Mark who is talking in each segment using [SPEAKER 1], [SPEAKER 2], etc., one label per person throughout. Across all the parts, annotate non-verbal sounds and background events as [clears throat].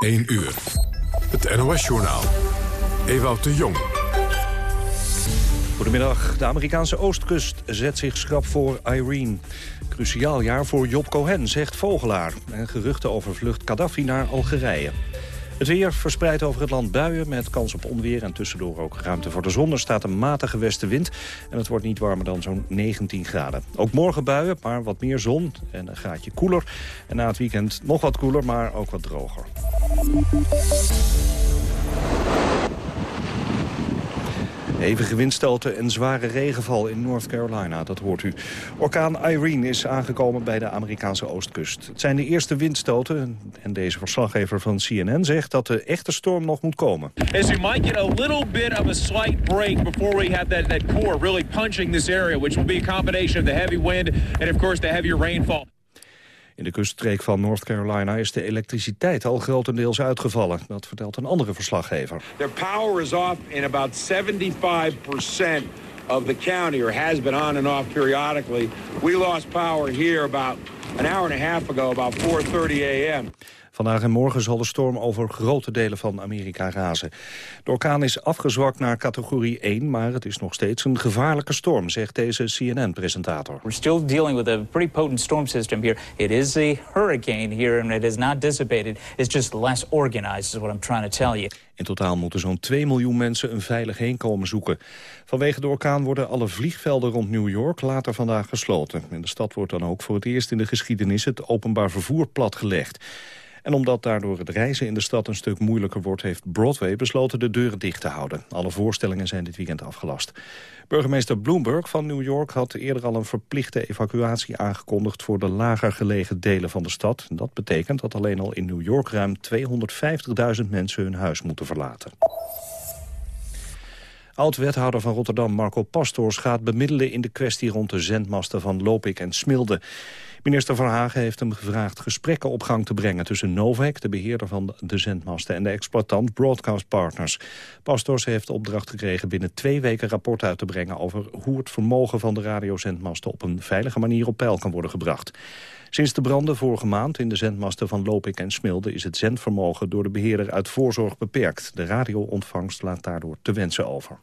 [SPEAKER 1] 1 uur. Het NOS-journaal. Ewout de Jong.
[SPEAKER 2] Goedemiddag. De Amerikaanse oostkust zet zich schrap voor Irene. Cruciaal jaar voor Job Cohen, zegt Vogelaar. En geruchten over vlucht Gaddafi naar Algerije. Het weer verspreidt over het land buien met kans op onweer... en tussendoor ook ruimte voor de zon. Er staat een matige westenwind en het wordt niet warmer dan zo'n 19 graden. Ook morgen buien, maar wat meer zon en een graadje koeler. En na het weekend nog wat koeler, maar ook wat droger. Hevige windstoten en zware regenval in North Carolina, dat hoort u. Orkaan Irene is aangekomen bij de Amerikaanse oostkust. Het zijn de eerste windstoten en deze verslaggever van CNN zegt dat de echte storm nog moet komen.
[SPEAKER 3] As we might get a little bit of a slight break before we have that, that core really punching this area, which will be a combination of the heavy wind and of course the heavier rainfall.
[SPEAKER 2] In de kuststreek van North Carolina is de elektriciteit al grotendeels uitgevallen. Dat vertelt een andere verslaggever.
[SPEAKER 4] Their power is off in about 75% of the county, or has been on and off periodically. We lost power here about an hour and a half ago, about 4.30 a.m.
[SPEAKER 2] Vandaag en morgen zal de storm over grote delen van Amerika razen. De orkaan is afgezwakt naar categorie 1, maar het is nog steeds een gevaarlijke storm, zegt deze CNN-presentator.
[SPEAKER 5] We're still dealing with a pretty potent storm system here. It is a hurricane here and it is not dissipated. It's just less organized is what I'm trying to tell you.
[SPEAKER 2] In totaal moeten zo'n 2 miljoen mensen een veilig heenkomen zoeken. Vanwege de orkaan worden alle vliegvelden rond New York later vandaag gesloten. In de stad wordt dan ook voor het eerst in de geschiedenis het openbaar vervoer platgelegd. En omdat daardoor het reizen in de stad een stuk moeilijker wordt... heeft Broadway besloten de deuren dicht te houden. Alle voorstellingen zijn dit weekend afgelast. Burgemeester Bloomberg van New York had eerder al een verplichte evacuatie aangekondigd... voor de lager gelegen delen van de stad. Dat betekent dat alleen al in New York ruim 250.000 mensen hun huis moeten verlaten. Oud-wethouder van Rotterdam Marco Pastors gaat bemiddelen in de kwestie rond de zendmasten van Lopik en Smilde. Minister Verhagen heeft hem gevraagd gesprekken op gang te brengen... tussen Novak, de beheerder van de zendmasten... en de exploitant Broadcast Partners. Pastors heeft opdracht gekregen binnen twee weken rapport uit te brengen... over hoe het vermogen van de radiozendmasten... op een veilige manier op peil kan worden gebracht. Sinds de branden vorige maand in de zendmasten van Lopik en Smilde... is het zendvermogen door de beheerder uit voorzorg beperkt. De radioontvangst laat daardoor te wensen over.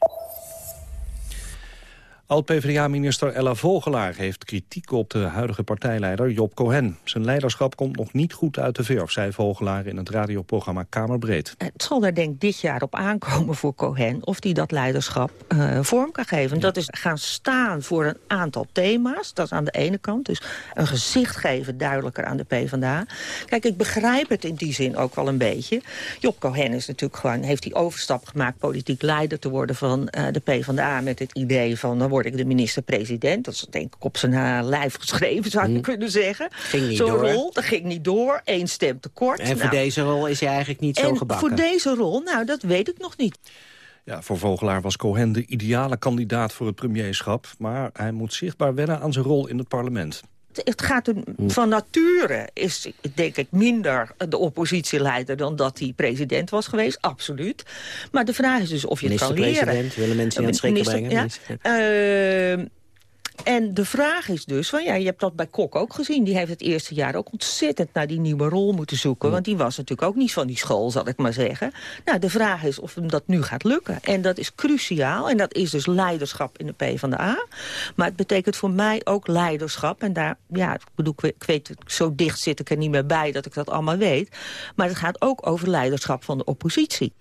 [SPEAKER 2] Oud-PVDA-minister Ella Vogelaar heeft kritiek op de huidige partijleider Job Cohen. Zijn leiderschap komt nog niet goed uit de verf, zei Vogelaar in het radioprogramma Kamerbreed.
[SPEAKER 6] Het zal er denk ik dit jaar op aankomen voor Cohen of hij dat leiderschap uh, vorm kan geven. Dat is gaan staan voor een aantal thema's, dat is aan de ene kant. Dus een gezicht geven duidelijker aan de PvdA. Kijk, ik begrijp het in die zin ook wel een beetje. Job Cohen is natuurlijk gewoon, heeft die overstap gemaakt politiek leider te worden van uh, de PvdA met het idee van word ik de minister-president. Dat is denk ik op zijn uh, lijf geschreven, zou je hm. kunnen zeggen.
[SPEAKER 7] Ging niet
[SPEAKER 6] Zo'n
[SPEAKER 7] door.
[SPEAKER 6] rol, dat ging niet door. Eén stem tekort.
[SPEAKER 7] En voor nou, deze rol is hij eigenlijk niet zo
[SPEAKER 6] en
[SPEAKER 7] gebakken.
[SPEAKER 6] voor deze rol, nou, dat weet ik nog niet.
[SPEAKER 2] Ja, voor Vogelaar was Cohen de ideale kandidaat voor het premierschap... maar hij moet zichtbaar wennen aan zijn rol in het parlement
[SPEAKER 6] het gaat er, van nature is, denk ik, minder de oppositieleider dan dat hij president was geweest. Absoluut. Maar de vraag is dus of je het kan leren.
[SPEAKER 7] Minister-president, willen mensen aan het schrikken brengen.
[SPEAKER 6] Ja, uh, en de vraag is dus, van, ja, je hebt dat bij Kok ook gezien. Die heeft het eerste jaar ook ontzettend naar die nieuwe rol moeten zoeken. Want die was natuurlijk ook niet van die school, zal ik maar zeggen. Nou, de vraag is of hem dat nu gaat lukken. En dat is cruciaal. En dat is dus leiderschap in de PvdA. Maar het betekent voor mij ook leiderschap. En daar, ja, ik bedoel, ik weet, zo dicht zit ik er niet meer bij dat ik dat allemaal weet. Maar het gaat ook over leiderschap van de oppositie.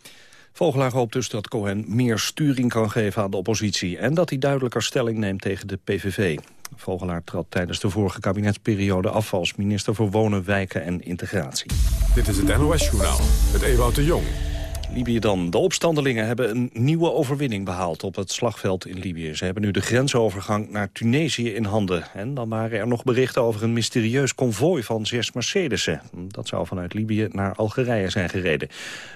[SPEAKER 2] Vogelaar hoopt dus dat Cohen meer sturing kan geven aan de oppositie... en dat hij duidelijker stelling neemt tegen de PVV. Vogelaar trad tijdens de vorige kabinetsperiode af als minister voor Wonen, Wijken en Integratie.
[SPEAKER 1] Dit is het NOS-journaal met Ewout de Jong.
[SPEAKER 2] Libië dan. De opstandelingen hebben een nieuwe overwinning behaald op het slagveld in Libië. Ze hebben nu de grensovergang naar Tunesië in handen. En dan waren er nog berichten over een mysterieus konvooi van zes Mercedesen. Dat zou vanuit Libië naar Algerije zijn gereden.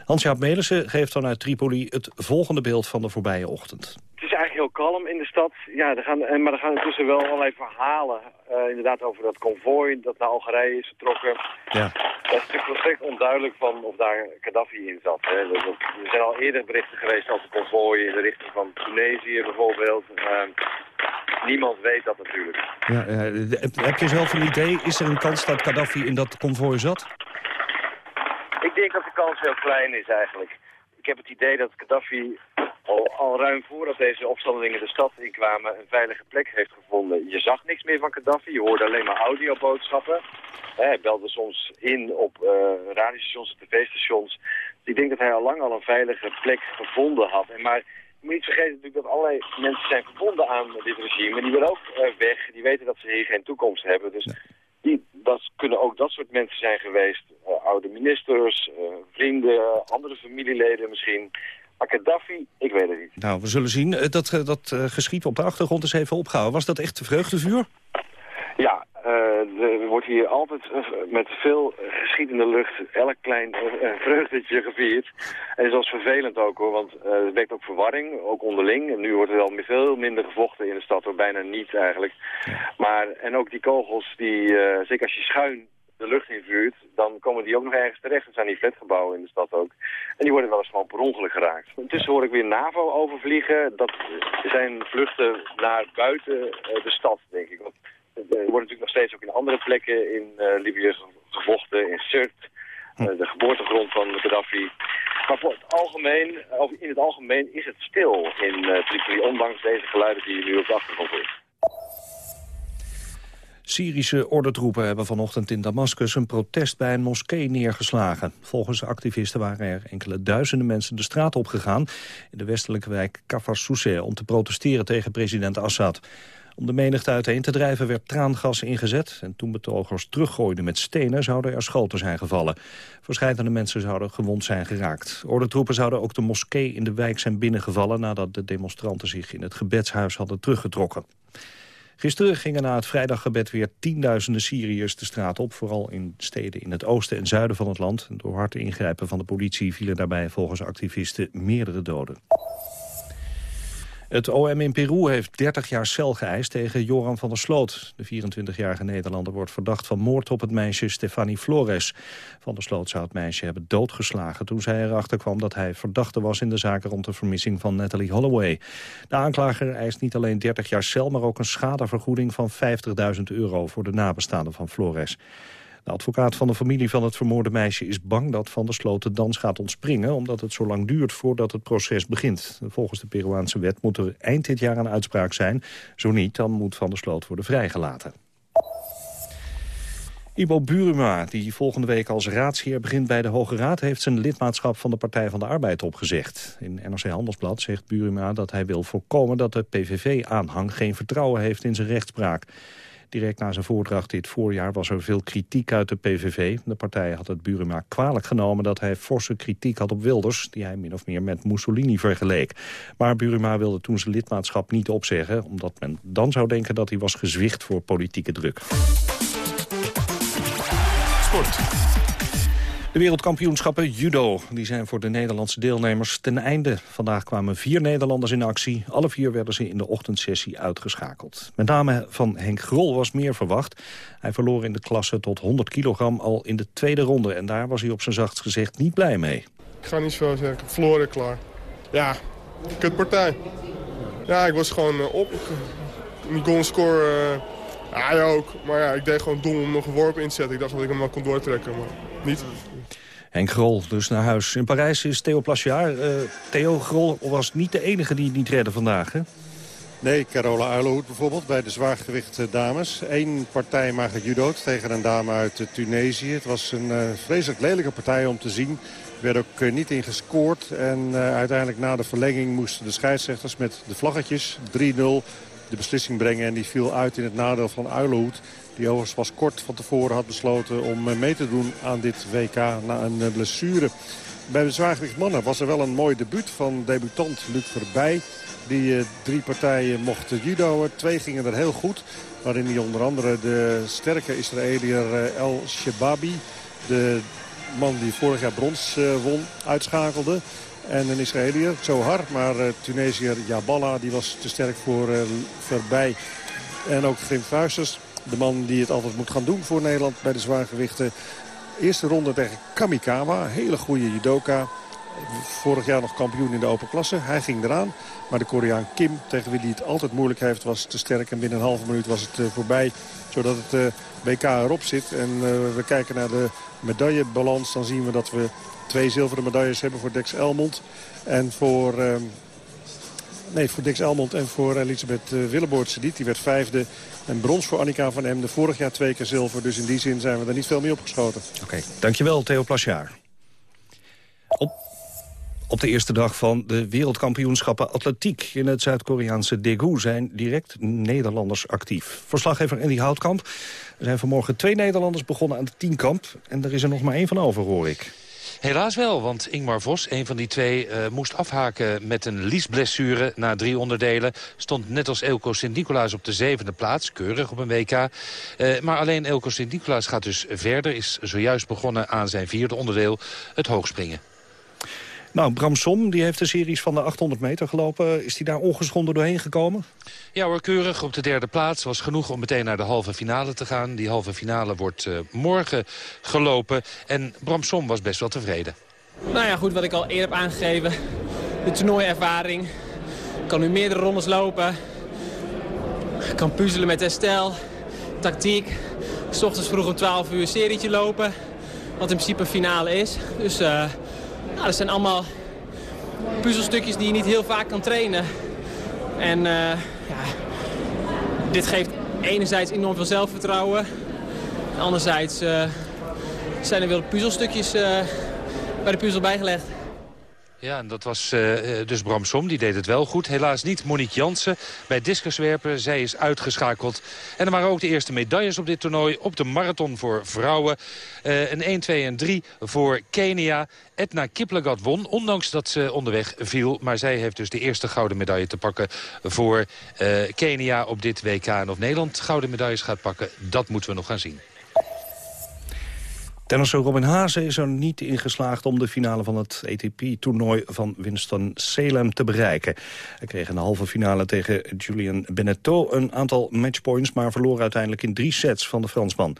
[SPEAKER 2] Hans-Jaap Melissen geeft vanuit Tripoli het volgende beeld van de voorbije ochtend.
[SPEAKER 8] Het is eigenlijk heel kalm in de stad. Ja, er gaan, maar er gaan intussen wel allerlei verhalen uh, inderdaad over dat konvooi dat naar Algerije is getrokken.
[SPEAKER 2] Ja.
[SPEAKER 8] Dat is natuurlijk volstrekt onduidelijk van of daar Gaddafi in zat. Hè. Er zijn al eerder berichten geweest over konvooi in de richting van Tunesië bijvoorbeeld. Uh, niemand weet dat natuurlijk.
[SPEAKER 2] Ja, uh, heb je zelf een idee? Is er een kans dat Gaddafi in dat konvooi zat?
[SPEAKER 8] Ik denk dat de kans heel klein is eigenlijk. Ik heb het idee dat Gaddafi al, al ruim voordat deze opstandelingen de stad inkwamen een veilige plek heeft gevonden. Je zag niks meer van Gaddafi, je hoorde alleen maar audioboodschappen. Hij belde soms in op uh, radiostations en tv-stations. Ik denk dat hij al lang al een veilige plek gevonden had. En maar je moet niet vergeten natuurlijk dat allerlei mensen zijn verbonden aan dit regime. Die willen ook uh, weg. Die weten dat ze hier geen toekomst hebben. Dus die, dat kunnen ook dat soort mensen zijn geweest. Uh, oude ministers, vrienden, andere familieleden misschien. Maar Gaddafi, ik weet het niet.
[SPEAKER 2] Nou, we zullen zien. Dat, dat geschiet op de achtergrond is even opgehouden. Was dat echt vreugdevuur?
[SPEAKER 8] Ja, er wordt hier altijd uh, met veel geschiet in de lucht elk klein uh, vreugdetje gevierd. En dat is vervelend ook hoor, want het wekt ook verwarring, ook onderling. En nu wordt er wel veel minder gevochten in de stad, of bijna niet eigenlijk. Maar, en ook die kogels, die, zeker als je schuin de lucht invuurt, dan komen die ook nog ergens terecht. Er zijn die flatgebouwen in de stad ook. En die worden wel eens gewoon per ongeluk geraakt. Intussen hoor ik weer NAVO overvliegen. Dat zijn vluchten naar buiten de stad, denk ik. Want er wordt natuurlijk nog steeds ook in andere plekken in uh, Libië gevochten, in Sirte, uh, de geboortegrond van Gaddafi. Maar voor het algemeen, in het algemeen is het stil in uh, Tripoli, ondanks deze geluiden die je nu op de achtergrond hoort.
[SPEAKER 2] Syrische ordentroepen hebben vanochtend in Damascus een protest bij een moskee neergeslagen. Volgens activisten waren er enkele duizenden mensen de straat opgegaan in de westelijke wijk Kafar Sousseh om te protesteren tegen president Assad. Om de menigte uiteen te drijven werd traangas ingezet... en toen betogers teruggooiden met stenen zouden er schoten zijn gevallen. Verscheidene mensen zouden gewond zijn geraakt. Ordentroepen zouden ook de moskee in de wijk zijn binnengevallen... nadat de demonstranten zich in het gebedshuis hadden teruggetrokken. Gisteren gingen na het vrijdaggebed weer tienduizenden Syriërs de straat op... vooral in steden in het oosten en zuiden van het land. Door hard ingrijpen van de politie vielen daarbij volgens activisten meerdere doden. Het OM in Peru heeft 30 jaar cel geëist tegen Joran van der Sloot. De 24-jarige Nederlander wordt verdacht van moord op het meisje Stefanie Flores. Van der Sloot zou het meisje hebben doodgeslagen toen zij erachter kwam dat hij verdachte was in de zaken rond de vermissing van Natalie Holloway. De aanklager eist niet alleen 30 jaar cel, maar ook een schadevergoeding van 50.000 euro voor de nabestaanden van Flores. De advocaat van de familie van het vermoorde meisje is bang dat Van der Sloot de dans gaat ontspringen... omdat het zo lang duurt voordat het proces begint. Volgens de Peruaanse wet moet er eind dit jaar een uitspraak zijn. Zo niet, dan moet Van der Sloot worden vrijgelaten. Ibo Buruma, die volgende week als raadsheer begint bij de Hoge Raad... heeft zijn lidmaatschap van de Partij van de Arbeid opgezegd. In NRC Handelsblad zegt Buruma dat hij wil voorkomen... dat de PVV-aanhang geen vertrouwen heeft in zijn rechtspraak. Direct na zijn voordracht dit voorjaar was er veel kritiek uit de PVV. De partij had het Buruma kwalijk genomen dat hij forse kritiek had op Wilders... die hij min of meer met Mussolini vergeleek. Maar Buruma wilde toen zijn lidmaatschap niet opzeggen... omdat men dan zou denken dat hij was gezwicht voor politieke druk. Sport. De wereldkampioenschappen judo die zijn voor de Nederlandse deelnemers ten einde. Vandaag kwamen vier Nederlanders in actie. Alle vier werden ze in de ochtendsessie uitgeschakeld. Met name van Henk Grol was meer verwacht. Hij verloor in de klasse tot 100 kilogram al in de tweede ronde. En daar was hij op zijn zachtst gezegd niet blij mee.
[SPEAKER 9] Ik ga niet zo zeggen. Verloren klaar. Ja, kutpartij. Ja, ik was gewoon uh, op. Die goal score... Uh... Ja, ja, ook. Maar ja, ik deed gewoon dom om nog een worp in te zetten. Ik dacht dat ik hem wel kon doortrekken, maar niet.
[SPEAKER 2] Henk Grol dus naar huis. In Parijs is Theo Plasjaar. Uh, Theo Grol was niet de enige die het niet redde vandaag?
[SPEAKER 10] Nee, Carola Uilenhoed bijvoorbeeld bij de zwaargewicht dames. Eén partij maar gejudood tegen een dame uit Tunesië. Het was een uh, vreselijk lelijke partij om te zien. Er werd ook niet in gescoord. En uiteindelijk na de verlenging moesten de scheidsrechters met de vlaggetjes 3-0 de beslissing brengen. En die viel uit in het nadeel van Uilenhoed. Die overigens kort van tevoren had besloten om eh, mee te doen aan dit WK na een eh, blessure. Bij de zwaargewicht mannen was er wel een mooi debuut van debutant Luc Verbij. Die uh, drie partijen mocht judoën. Twee gingen er heel goed. Waarin hij onder andere de sterke Israëliër El Shebabi... de man die vorig jaar brons won, uitschakelde. En een Israëliër, Zohar. Maar Tunesiër Jaballa die was te sterk voor Verbij. En ook Grim Vuisters de man die het altijd moet gaan doen voor Nederland bij de zwaargewichten. Eerste ronde tegen Kamikawa. Hele goede judoka. vorig jaar nog kampioen in de open klasse. Hij ging eraan. Maar de Koreaan Kim, tegen wie hij het altijd moeilijk heeft, was te sterk. En binnen een halve minuut was het voorbij. Zodat het WK erop zit. En we kijken naar de medaillebalans. Dan zien we dat we twee zilveren medailles hebben voor Dex Elmond. En voor... Nee, voor Dix Elmond en voor Elisabeth uh, Willeboortse Die werd vijfde. En brons voor Annika van Emden. Vorig jaar twee keer zilver. Dus in die zin zijn we er niet veel mee opgeschoten.
[SPEAKER 2] Oké, dankjewel Theo Plasjaar. Op, op de eerste dag van de wereldkampioenschappen atletiek... in het Zuid-Koreaanse Daegu zijn direct Nederlanders actief. Verslaggever Andy Houtkamp. Er zijn vanmorgen twee Nederlanders begonnen aan de tienkamp. En er is er nog maar één van over, hoor ik.
[SPEAKER 11] Helaas wel, want Ingmar Vos, een van die twee, uh, moest afhaken met een liesblessure na drie onderdelen. Stond net als Elko Sint-Nicolaas op de zevende plaats, keurig op een WK. Uh, maar alleen Elko Sint-Nicolaas gaat dus verder, is zojuist begonnen aan zijn vierde onderdeel, het hoogspringen.
[SPEAKER 2] Nou, Bram Som die heeft de series van de 800 meter gelopen. Is hij daar ongeschonden doorheen gekomen?
[SPEAKER 11] Ja hoor, keurig op de derde plaats. Was genoeg om meteen naar de halve finale te gaan. Die halve finale wordt uh, morgen gelopen. En Bram Som was best wel tevreden.
[SPEAKER 12] Nou ja, goed, wat ik al eerder heb aangegeven. De toernooiervaring. Ik kan nu meerdere rondes lopen. Ik kan puzzelen met herstel, tactiek. S ochtends vroeg om 12 uur een serietje lopen. Wat in principe een finale is. Dus... Uh, nou, dat zijn allemaal puzzelstukjes die je niet heel vaak kan trainen. En uh, ja, dit geeft enerzijds enorm veel zelfvertrouwen. Anderzijds uh, zijn er weer puzzelstukjes uh, bij de puzzel bijgelegd.
[SPEAKER 11] Ja, en dat was uh, dus Bram Som, die deed het wel goed. Helaas niet Monique Jansen bij discuswerpen. Zij is uitgeschakeld. En er waren ook de eerste medailles op dit toernooi. Op de marathon voor vrouwen. Uh, een 1, 2 en 3 voor Kenia. Edna Kiplagat won, ondanks dat ze onderweg viel. Maar zij heeft dus de eerste gouden medaille te pakken voor Kenia op dit WK. En of Nederland gouden medailles gaat pakken, dat moeten we nog gaan zien.
[SPEAKER 2] Tennisser Robin Haase is er niet in geslaagd om de finale van het ATP-toernooi van Winston-Salem te bereiken. Hij kreeg een halve finale tegen Julian Beneteau een aantal matchpoints, maar verloor uiteindelijk in drie sets van de Fransman.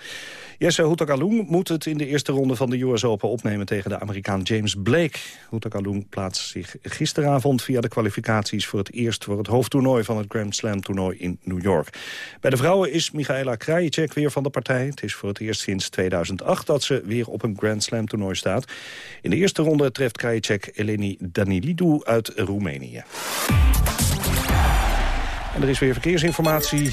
[SPEAKER 2] Jesse Houtakaloen moet het in de eerste ronde van de US Open opnemen tegen de Amerikaan James Blake. Houtakaloen plaatst zich gisteravond via de kwalificaties voor het eerst voor het hoofdtoernooi van het Grand Slam toernooi in New York. Bij de vrouwen is Michaela Krajicek weer van de partij. Het is voor het eerst sinds 2008 dat ze weer op een Grand Slam toernooi staat. In de eerste ronde treft Krajicek Eleni Danilidou uit Roemenië. En er is weer verkeersinformatie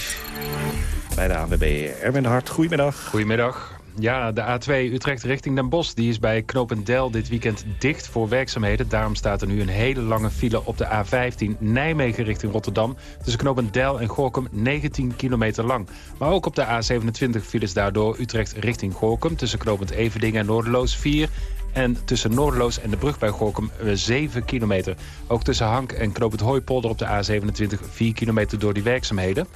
[SPEAKER 2] bij de ANWB. Erwin Hart, goedemiddag.
[SPEAKER 13] Goedemiddag. Ja, de A2 Utrecht richting Den Bosch die is bij Knopendel dit weekend dicht voor werkzaamheden. Daarom staat er nu een hele lange file op de A15 Nijmegen richting Rotterdam. Tussen Knopendel en Gorkum 19 kilometer lang. Maar ook op de A27 files daardoor Utrecht richting Gorkum... tussen Knopend Everdingen en Noorderloos 4... En tussen Noorderloos en de brug bij Gorkum 7 kilometer. Ook tussen Hank en Knopend Hooipolder op de A27 4 kilometer door die werkzaamheden.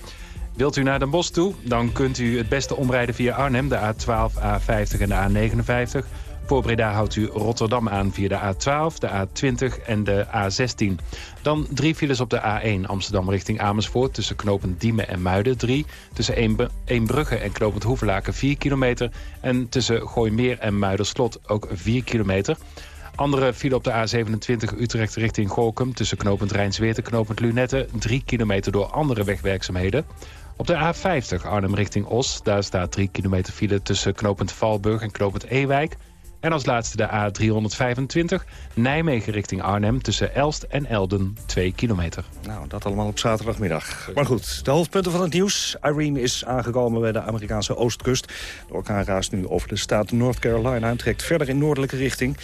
[SPEAKER 13] Wilt u naar Den Bosch toe? Dan kunt u het beste omrijden via Arnhem, de A12, A50 en de A59. Voor Breda houdt u Rotterdam aan via de A12, de A20 en de A16. Dan drie files op de A1 Amsterdam richting Amersfoort... tussen knopend Diemen en Muiden 3. Tussen Eembrugge en knopend Hoevelaken 4 kilometer. En tussen Gooimeer en Muiderslot ook 4 kilometer. Andere file op de A27 Utrecht richting Gorkum... tussen knopend Rijnsweert en knopend Lunette... 3 kilometer door andere wegwerkzaamheden. Op de A50 Arnhem richting Os, daar staat 3 kilometer file tussen knopend Valburg en knopend Ewijk. En als laatste de A325 Nijmegen richting Arnhem tussen Elst en Elden 2 kilometer.
[SPEAKER 2] Nou, dat allemaal op zaterdagmiddag. Maar goed, de hoofdpunten van het nieuws. Irene is aangekomen bij de Amerikaanse oostkust. De orkaan raast nu over de staat North Carolina en trekt verder in noordelijke richting.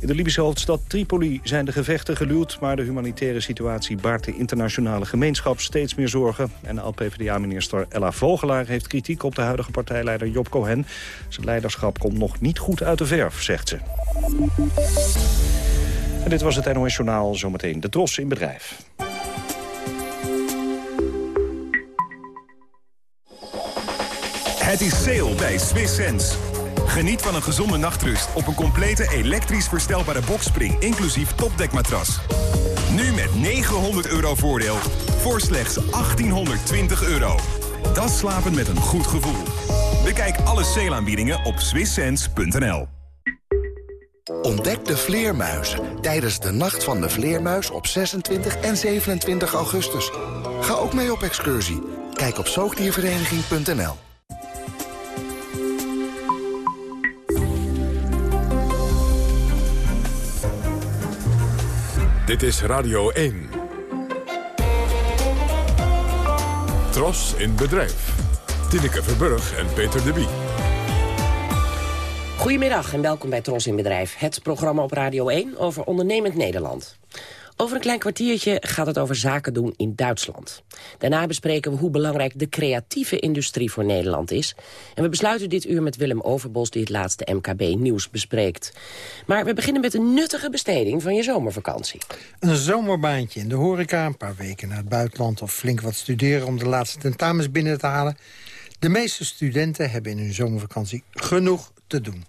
[SPEAKER 2] In de Libische hoofdstad Tripoli zijn de gevechten geluwd... maar de humanitaire situatie baart de internationale gemeenschap steeds meer zorgen. En Al-PVDA-minister Ella Vogelaar heeft kritiek op de huidige partijleider Job Cohen. Zijn leiderschap komt nog niet goed uit de verf, zegt ze. En dit was het NOS Journaal, zometeen de Tros in bedrijf.
[SPEAKER 14] Het is sale bij Swiss Sense. Geniet van een gezonde nachtrust op een complete elektrisch verstelbare bokspring, inclusief topdekmatras. Nu met 900 euro voordeel voor slechts 1820 euro. Dat slapen met een goed gevoel. Bekijk alle sale op swisssense.nl.
[SPEAKER 15] Ontdek de vleermuizen tijdens de Nacht van de Vleermuis op 26 en 27 augustus. Ga ook mee op excursie. Kijk op zoogdiervereniging.nl.
[SPEAKER 1] Dit is Radio 1. Tros in bedrijf. Tineke Verburg en Peter de Bie.
[SPEAKER 16] Goedemiddag en welkom bij Tros in Bedrijf. Het programma op Radio 1 over ondernemend Nederland. Over een klein kwartiertje gaat het over zaken doen in Duitsland. Daarna bespreken we hoe belangrijk de creatieve industrie voor Nederland is. En we besluiten dit uur met Willem Overbos die het laatste MKB-nieuws bespreekt. Maar we beginnen met een nuttige besteding van je zomervakantie.
[SPEAKER 17] Een zomerbaantje in de horeca, een paar weken naar het buitenland... of flink wat studeren om de laatste tentamens binnen te halen. De meeste studenten hebben in hun zomervakantie genoeg te doen.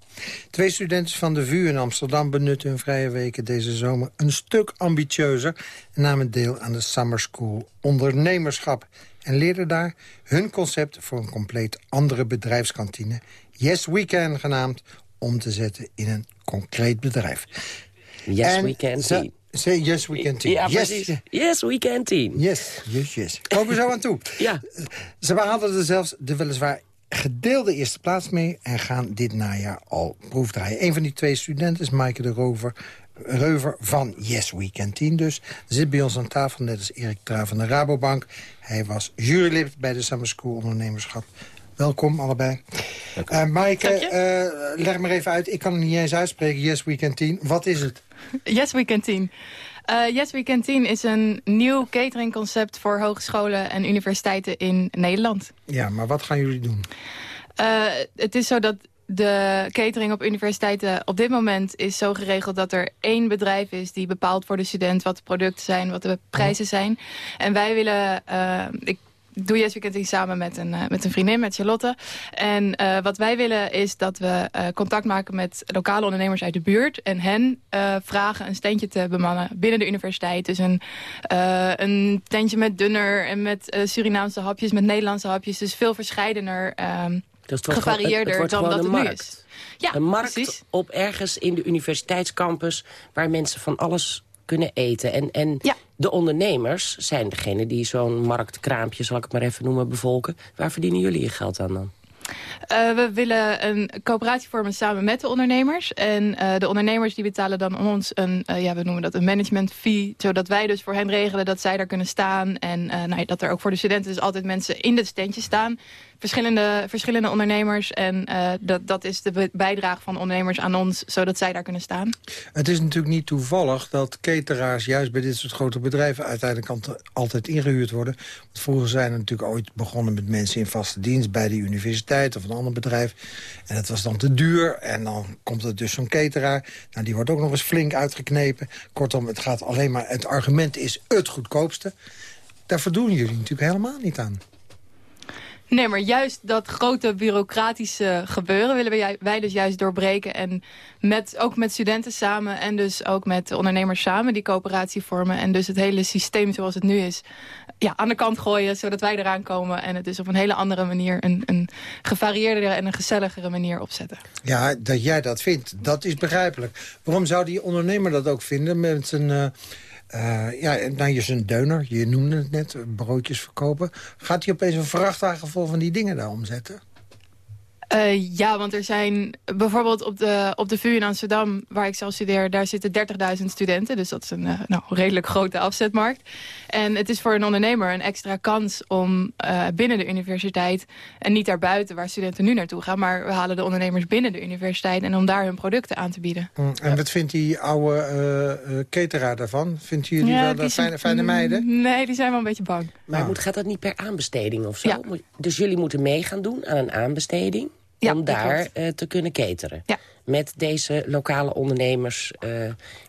[SPEAKER 17] Twee studenten van de VU in Amsterdam benutten hun vrije weken deze zomer een stuk ambitieuzer en namen deel aan de Summer School ondernemerschap en leerden daar hun concept voor een compleet andere bedrijfskantine, Yes Weekend genaamd, om te zetten in een concreet bedrijf.
[SPEAKER 16] Yes en Weekend Team.
[SPEAKER 17] Say yes, we can team.
[SPEAKER 16] Ja, yes. Yes, we can team.
[SPEAKER 17] Yes, yes, yes. Komen we zo aan toe.
[SPEAKER 16] ja.
[SPEAKER 17] Ze hadden er zelfs de weliswaar gedeelde eerste plaats mee... en gaan dit najaar al proefdraaien. Een van die twee studenten is Maaike de Rover, Reuver van Yes Weekend Team dus. Zit bij ons aan tafel, net als Erik Tra van de Rabobank. Hij was jurylid bij de Summer School Ondernemerschap. Welkom allebei. Uh, Maaike, uh, leg maar even uit. Ik kan het niet eens uitspreken. Yes Weekend Team. Wat is het?
[SPEAKER 18] Yes Weekend Team. Uh, yes Weekend Team is een nieuw cateringconcept voor hogescholen en universiteiten in Nederland.
[SPEAKER 17] Ja, maar wat gaan jullie doen?
[SPEAKER 18] Uh, het is zo dat de catering op universiteiten op dit moment is zo geregeld dat er één bedrijf is die bepaalt voor de student wat de producten zijn, wat de prijzen zijn. En wij willen, uh, ik doe Yes Weekend samen met een, uh, met een vriendin, met Charlotte. En uh, wat wij willen is dat we uh, contact maken met lokale ondernemers uit de buurt. En hen vragen een standje te bemannen binnen de universiteit. Dus een, een tentje met dunner en met Surinaamse hapjes, met Nederlandse hapjes. Dus veel verscheidener, dus gevarieerder
[SPEAKER 16] het,
[SPEAKER 18] dan dat het
[SPEAKER 16] markt.
[SPEAKER 18] nu is. Ja,
[SPEAKER 16] een markt
[SPEAKER 18] precies.
[SPEAKER 16] op ergens in de universiteitscampus... waar mensen van alles kunnen eten. En, en de ondernemers zijn degene die zo'n marktkraampje, zal ik het maar even noemen, bevolken. Waar verdienen jullie je geld aan dan?
[SPEAKER 18] Uh, we willen een coöperatie vormen samen met de ondernemers. En uh, de ondernemers die betalen dan ons een, uh, ja, we noemen dat een management fee. Zodat wij dus voor hen regelen dat zij daar kunnen staan. En nou, dat er ook voor de studenten dus altijd mensen in het standje staan verschillende, verschillende ondernemers. En uh, dat, dat is de bijdrage van ondernemers aan ons, zodat zij daar kunnen staan.
[SPEAKER 17] Het is natuurlijk niet toevallig dat cateraars juist bij dit soort grote bedrijven uiteindelijk altijd ingehuurd worden. Want vroeger zijn er natuurlijk ooit begonnen met mensen in vaste dienst bij de universiteit of een ander bedrijf. En dat was dan te duur en dan komt er dus zo'n cateraar. Nou, die wordt ook nog eens flink uitgeknepen. Kortom, het gaat alleen maar, het argument is het goedkoopste. Daar voldoen jullie natuurlijk helemaal niet aan.
[SPEAKER 18] Nee, maar juist dat grote bureaucratische gebeuren willen wij dus juist doorbreken. En met, ook met studenten samen en dus ook met ondernemers samen die coöperatie vormen. En dus het hele systeem zoals het nu is ja, aan de kant gooien, zodat wij eraan komen. En het dus op een hele andere manier, een, een gevarieerdere en een gezelligere manier opzetten.
[SPEAKER 17] Ja, dat jij dat vindt, dat is begrijpelijk. Waarom zou die ondernemer dat ook vinden met zijn... Uh uh, ja, nou, je is een deuner, je noemde het net, broodjes verkopen. Gaat hij opeens een vrachtwagen vol van die dingen daar omzetten?
[SPEAKER 18] Uh, ja, want er zijn bijvoorbeeld op de, op de VU in Amsterdam, waar ik zelf studeer, daar zitten 30.000 studenten. Dus dat is een uh, nou, redelijk grote afzetmarkt. En het is voor een ondernemer een extra kans om uh, binnen de universiteit, en niet daarbuiten waar studenten nu naartoe gaan, maar we halen de ondernemers binnen de universiteit en om daar hun producten aan te bieden.
[SPEAKER 17] Mm, en wat vindt die oude cateraar daarvan? Vindt jullie ja, wel fijne, fijne meiden?
[SPEAKER 18] Nee, die zijn wel een beetje bang.
[SPEAKER 16] Maar moet, gaat dat niet per aanbesteding of zo? Ja. Dus jullie moeten mee gaan doen aan een aanbesteding?
[SPEAKER 18] Ja,
[SPEAKER 16] om daar uh, te kunnen cateren.
[SPEAKER 18] Ja.
[SPEAKER 16] Met deze lokale ondernemers. Uh,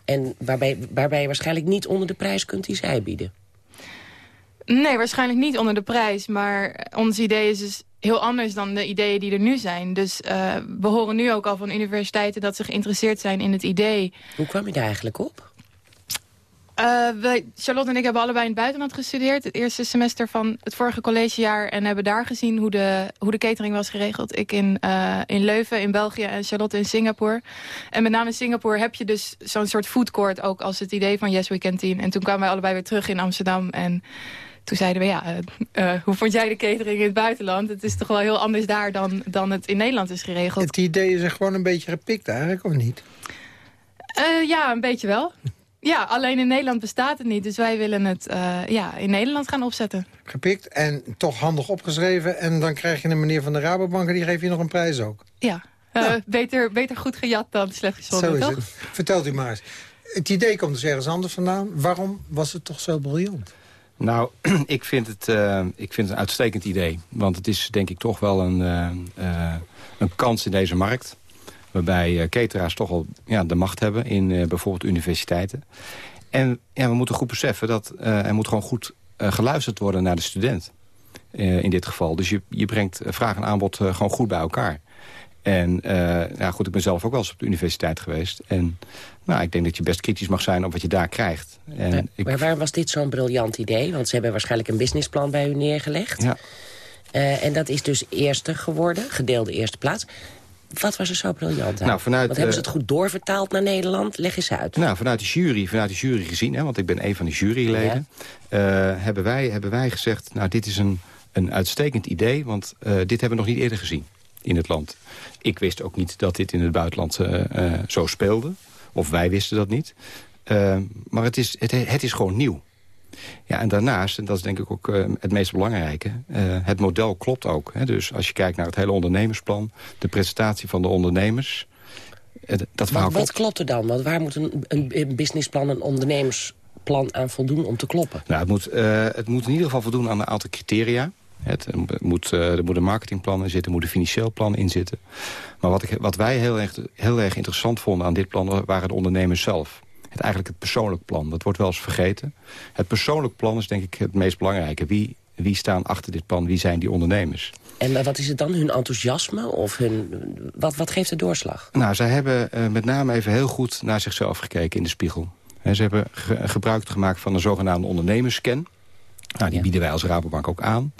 [SPEAKER 16] en waarbij, waarbij je waarschijnlijk niet onder de prijs kunt die zij bieden.
[SPEAKER 18] Nee, waarschijnlijk niet onder de prijs. Maar ons idee is dus heel anders dan de ideeën die er nu zijn. Dus uh, we horen nu ook al van universiteiten dat ze geïnteresseerd zijn in het idee.
[SPEAKER 16] Hoe kwam je daar eigenlijk op?
[SPEAKER 18] Uh, wij, Charlotte en ik hebben allebei in het buitenland gestudeerd. Het eerste semester van het vorige collegejaar. En hebben daar gezien hoe de, hoe de catering was geregeld. Ik in, uh, in Leuven in België en Charlotte in Singapore. En met name in Singapore heb je dus zo'n soort foodcourt ook als het idee van Yes We Canteen. En toen kwamen wij allebei weer terug in Amsterdam. En toen zeiden we, ja, uh, hoe vond jij de catering in het buitenland? Het is toch wel heel anders daar dan, dan het in Nederland is geregeld.
[SPEAKER 17] Het idee is er gewoon een beetje gepikt eigenlijk, of niet?
[SPEAKER 18] ja, een beetje wel. Ja, alleen in Nederland bestaat het niet. Dus wij willen het uh, ja, in Nederland gaan opzetten.
[SPEAKER 17] Gepikt en toch handig opgeschreven. En dan krijg je een meneer van de Rabobank en die geeft je nog een prijs ook.
[SPEAKER 18] Ja, uh, beter, beter goed gejat dan slecht gezonden,
[SPEAKER 17] Zo is
[SPEAKER 18] toch?
[SPEAKER 17] het. Vertelt u maar eens. Het idee komt dus ergens anders vandaan. Waarom was het toch zo briljant?
[SPEAKER 19] Nou, [clears throat] ik vind, het, uh, ik vind het een uitstekend idee. Want het is denk ik toch wel een, een kans in deze markt waarbij uh, cateraars toch al ja, de macht hebben in uh, bijvoorbeeld universiteiten. En ja, we moeten goed beseffen dat uh, er moet gewoon goed geluisterd worden naar de student. in dit geval. Dus je, je brengt vraag en aanbod gewoon goed bij elkaar. En ja, goed, ik ben zelf ook wel eens op de universiteit geweest. En nou, ik denk dat je best kritisch mag zijn op wat je daar krijgt. En
[SPEAKER 16] maar, ik... maar waar was dit zo'n briljant idee? Want ze hebben waarschijnlijk een businessplan bij u neergelegd.
[SPEAKER 19] Ja.
[SPEAKER 16] en dat is dus eerste geworden, gedeelde eerste plaats. Wat was er zo briljant aan?
[SPEAKER 19] Nou, vanuit,
[SPEAKER 16] want hebben ze het goed doorvertaald naar Nederland? Leg eens uit.
[SPEAKER 19] Nou, vanuit de jury, vanuit de jury gezien, hè, want ik ben een van de juryleden... Ja. Uh, hebben, wij, hebben wij gezegd, nou, dit is een, een uitstekend idee... want uh, dit hebben we nog niet eerder gezien in het land. Ik wist ook niet dat dit in het buitenland uh, zo speelde. Of wij wisten dat niet. maar het is, het, het is gewoon nieuw. Ja, en daarnaast, en dat is denk ik ook uh, het meest belangrijke... Uh, het model klopt ook. Hè? Dus als je kijkt naar het hele ondernemersplan... de presentatie van de ondernemers... Uh, dat verhaal
[SPEAKER 16] wat, klopt er dan? Want waar moet een, een, een businessplan, een ondernemersplan aan voldoen om te kloppen?
[SPEAKER 19] Nou, het, moet, het moet in ieder geval voldoen aan een aantal criteria. Het moet, er moet een marketingplan in zitten, er moet een financieel plan in zitten. Maar wat, ik, wat wij heel erg, heel erg interessant vonden aan dit plan... waren de ondernemers zelf het eigenlijk het persoonlijk plan. Dat wordt wel eens vergeten. Het persoonlijk plan is denk ik het meest belangrijke. Wie, wie staan achter dit plan? Wie zijn die ondernemers?
[SPEAKER 16] En wat is het dan? Hun enthousiasme? Of hun, wat, wat geeft de doorslag?
[SPEAKER 19] Nou, zij hebben uh, met name even heel goed naar zichzelf gekeken in de spiegel. En ze hebben ge gebruik gemaakt van een zogenaamde ondernemersscan. Nou, die ja. bieden wij als Rabobank ook aan.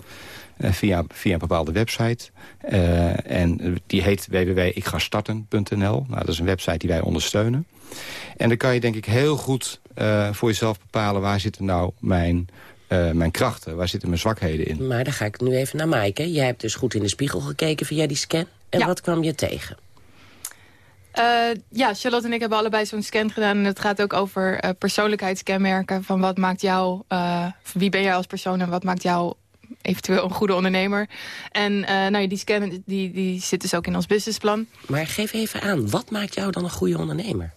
[SPEAKER 19] Uh, via, via een bepaalde website. Uh, en die heet www.ikgastarten.nl. Nou, dat is een website die wij ondersteunen. En dan kan je denk ik heel goed uh, voor jezelf bepalen... waar zitten nou mijn, uh, mijn krachten, waar zitten mijn zwakheden in.
[SPEAKER 16] Maar dan ga ik nu even naar Maaike. Jij hebt dus goed in de spiegel gekeken via die scan. En ja. wat kwam je tegen?
[SPEAKER 18] Uh, ja, Charlotte en ik hebben allebei zo'n scan gedaan. En het gaat ook over uh, persoonlijkheidskenmerken. Van wat maakt jou, uh, wie ben jij als persoon en wat maakt jou eventueel een goede ondernemer. En uh, nou, die scan die, die zit dus ook in ons businessplan.
[SPEAKER 16] Maar geef even aan, wat maakt jou dan een goede ondernemer?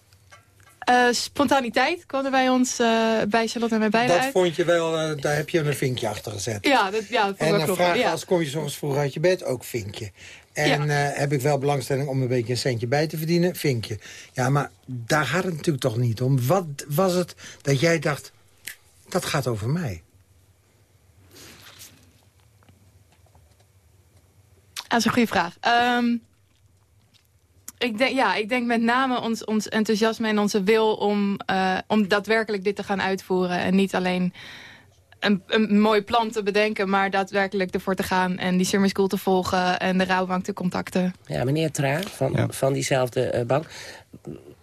[SPEAKER 18] Uh, spontaniteit kwam er bij ons, uh, bij Charlotte en mij beiden
[SPEAKER 17] Dat
[SPEAKER 18] uit.
[SPEAKER 17] vond je wel, uh, daar heb je een vinkje achter gezet.
[SPEAKER 18] Ja, dat, ja, dat
[SPEAKER 17] En dan vragen
[SPEAKER 18] ja.
[SPEAKER 17] als kom je soms vroeg uit je bed, ook vinkje. En ja. heb ik wel belangstelling om een beetje een centje bij te verdienen, vinkje. Ja, maar daar gaat het natuurlijk toch niet om. Wat was het dat jij dacht, dat gaat over mij?
[SPEAKER 18] Dat is een goede vraag. Um, ik denk, ja, ik denk met name ons, ons enthousiasme en onze wil om, uh, om daadwerkelijk dit te gaan uitvoeren. En niet alleen een, een mooi plan te bedenken, maar daadwerkelijk ervoor te gaan. En die summer school te volgen en de rouwbank te contacten.
[SPEAKER 16] Ja, meneer Tra van, ja. van diezelfde uh, bank.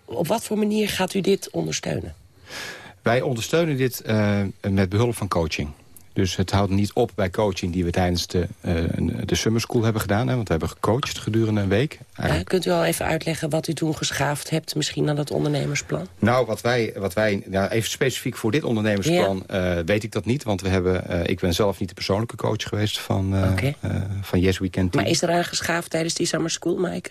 [SPEAKER 16] Op wat voor manier gaat u dit ondersteunen?
[SPEAKER 19] Wij ondersteunen dit uh, met behulp van coaching. Dus het houdt niet op bij coaching die we tijdens de, uh, de summer school hebben gedaan. Hè, want we hebben gecoacht gedurende een week.
[SPEAKER 16] Ja, kunt u al even uitleggen wat u toen geschaafd hebt... misschien aan dat ondernemersplan?
[SPEAKER 19] Nou, wat wij, wat wij nou, even specifiek voor dit ondernemersplan ja. uh, weet ik dat niet. Want we hebben, uh, ik ben zelf niet de persoonlijke coach geweest van, okay. van Yes Weekend Team.
[SPEAKER 16] Maar is er aan geschaafd tijdens die summer school, Maaike?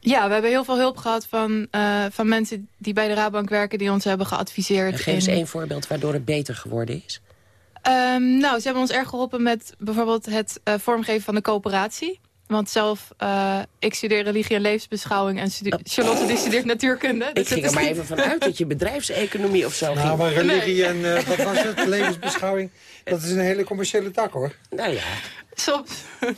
[SPEAKER 18] Ja, we hebben heel veel hulp gehad van, uh, van mensen die bij de Raadbank werken... die ons hebben geadviseerd.
[SPEAKER 16] En geef eens in... één voorbeeld waardoor het beter geworden is.
[SPEAKER 18] Um, nou, ze hebben ons erg geholpen met bijvoorbeeld het uh, vormgeven van de coöperatie. Want zelf, uh, ik studeer religie en levensbeschouwing en studeer, Charlotte die studeert natuurkunde.
[SPEAKER 16] Dus ik ging er maar even vanuit dat je bedrijfseconomie of zo
[SPEAKER 17] nou,
[SPEAKER 16] ging.
[SPEAKER 17] maar religie nee. en uh, wat was het, [laughs] levensbeschouwing, dat is een hele commerciële tak hoor.
[SPEAKER 16] Nou ja.
[SPEAKER 18] Soms.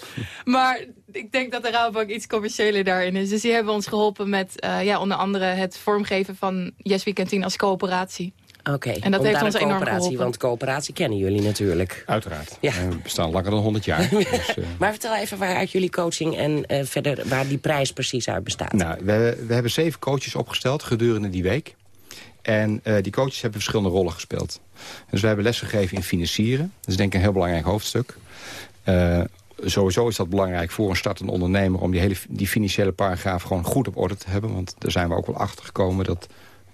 [SPEAKER 18] [laughs] maar ik denk dat de Rabobank iets commerciëler daarin is. Dus die hebben ons geholpen met uh, ja, onder andere het vormgeven van Yes Weekend 10 als coöperatie.
[SPEAKER 16] Oké,
[SPEAKER 18] en dat
[SPEAKER 16] om
[SPEAKER 18] heeft ons
[SPEAKER 16] de
[SPEAKER 18] enorm
[SPEAKER 16] coöperatie,
[SPEAKER 18] geholpen.
[SPEAKER 16] Want coöperatie kennen jullie natuurlijk.
[SPEAKER 19] Uiteraard.
[SPEAKER 16] Ja.
[SPEAKER 19] En we bestaan langer dan 100 jaar. [laughs] dus, eh,
[SPEAKER 16] Maar vertel even waaruit jullie coaching en eh, verder waar die prijs precies uit bestaat.
[SPEAKER 19] Nou, we, we hebben zeven coaches opgesteld gedurende die week. En eh, die coaches hebben verschillende rollen gespeeld. Dus we hebben lesgegeven in financieren. Dat is denk ik een heel belangrijk hoofdstuk. Eh, sowieso is dat belangrijk voor een startende ondernemer... om die hele die financiële paragraaf gewoon goed op orde te hebben. Want daar zijn we ook wel achter gekomen dat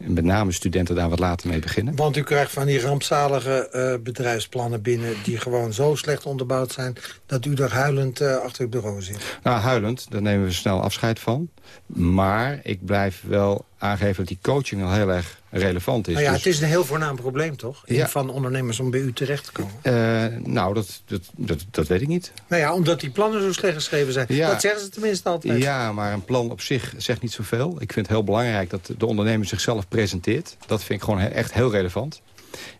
[SPEAKER 19] met name studenten daar wat later mee beginnen.
[SPEAKER 17] Want u krijgt van die rampzalige eh, bedrijfsplannen binnen... die gewoon zo slecht onderbouwd zijn... dat u er huilend eh, achter het bureau zit.
[SPEAKER 19] Nou, huilend, daar nemen we snel afscheid van. Maar ik blijf wel aangeven dat die coaching wel heel erg relevant is.
[SPEAKER 17] Nou ja,
[SPEAKER 19] Dus-
[SPEAKER 17] het is een heel voornaam probleem, toch?
[SPEAKER 19] Ja.
[SPEAKER 17] Van ondernemers om bij u terecht te komen.
[SPEAKER 19] Eh, nou, dat, dat, dat, dat weet ik niet.
[SPEAKER 17] Nou ja, omdat die plannen zo slecht geschreven zijn.
[SPEAKER 19] Ja.
[SPEAKER 17] Dat zeggen ze tenminste altijd.
[SPEAKER 19] Ja, maar een plan op zich zegt niet zoveel. Ik vind het heel belangrijk dat de ondernemer zichzelf presenteert. Dat vind ik gewoon echt heel relevant.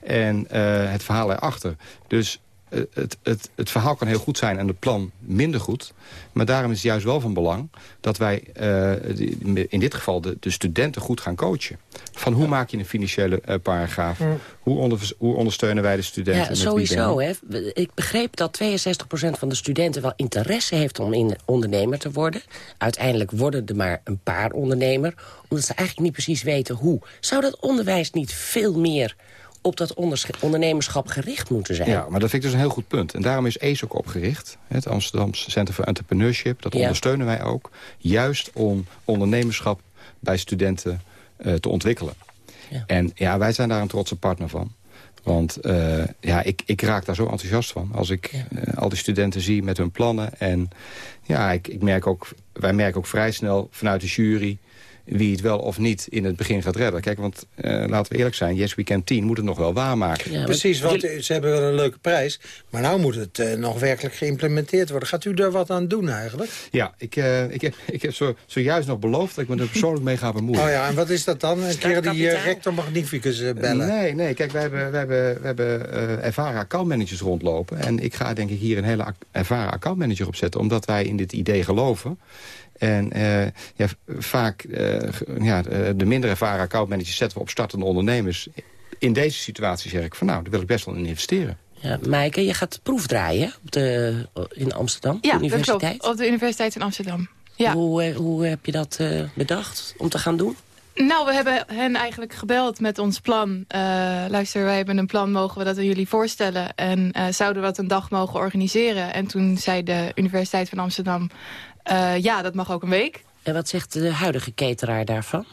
[SPEAKER 19] En eh, het verhaal erachter. Dus het, het, het verhaal kan heel goed zijn en het plan minder goed. Maar daarom is het juist wel van belang dat wij eh, in dit geval de, de studenten goed gaan coachen. Van hoe maak je een financiële eh, paragraaf?
[SPEAKER 16] Ja.
[SPEAKER 19] Hoe, onder, hoe ondersteunen wij de studenten?
[SPEAKER 16] Ja, sowieso. Hè. Ik begreep dat 62% van de studenten wel interesse heeft om in ondernemer te worden. Uiteindelijk worden er maar een paar ondernemer. Omdat ze eigenlijk niet precies weten hoe. Zou dat onderwijs niet veel meer op dat ondernemerschap gericht moeten zijn?
[SPEAKER 19] Ja, maar dat vind ik dus een heel goed punt. En daarom is ACE ook opgericht. Het Amsterdamse Center for Entrepreneurship. Dat
[SPEAKER 16] Ja.
[SPEAKER 19] ondersteunen wij ook. Juist om ondernemerschap bij studenten eh, te ontwikkelen. En ja, wij zijn daar een trotse partner van. Want eh, ja, ik, ik raak daar zo enthousiast van. Als ik eh, al die studenten zie met hun plannen. En ja, ik, ik merk ook, wij merken ook vrij snel vanuit de jury wie het wel of niet in het begin gaat redden. Kijk, want eh, laten we eerlijk zijn, Yes Weekend 10 moet het nog wel waarmaken.
[SPEAKER 17] Precies, want eh, ze hebben wel een leuke prijs. Maar nou moet het eh, nog werkelijk geïmplementeerd worden. Gaat u daar wat aan doen eigenlijk?
[SPEAKER 19] Ja, ik, eh, ik heb, [laughs] ik heb zo, zojuist nog beloofd dat ik me er persoonlijk mee ga bemoeien.
[SPEAKER 17] Oh ja, en wat is dat dan? Een keer die rector magnificus bellen?
[SPEAKER 19] Nee, nee, kijk, wij hebben, wij hebben, wij hebben eh, ervaren accountmanagers rondlopen. En ik ga denk ik hier een hele ac- ervaren accountmanager op zetten. Omdat wij in dit idee geloven. En eh, ja, vaak eh, ja, eh, de minder ervaren accountmanagers zetten we op startende ondernemers. In deze situatie zeg ik van nou, daar wil ik best wel in investeren.
[SPEAKER 16] Ja, Maaike, je gaat proefdraaien op de, in Amsterdam,
[SPEAKER 18] Ja,
[SPEAKER 16] de
[SPEAKER 18] dat
[SPEAKER 16] universiteit.
[SPEAKER 18] klopt. Op de universiteit in Amsterdam. Ja.
[SPEAKER 16] Hoe, hoe heb je dat eh, bedacht om te gaan doen?
[SPEAKER 18] Nou, we hebben hen eigenlijk gebeld met ons plan. Eh, luister, wij hebben een plan, mogen we dat aan jullie voorstellen? En eh, zouden we dat een dag mogen organiseren? En toen zei de Universiteit van Amsterdam... eh, ja, dat mag ook een week.
[SPEAKER 16] En wat zegt de huidige cateraar daarvan?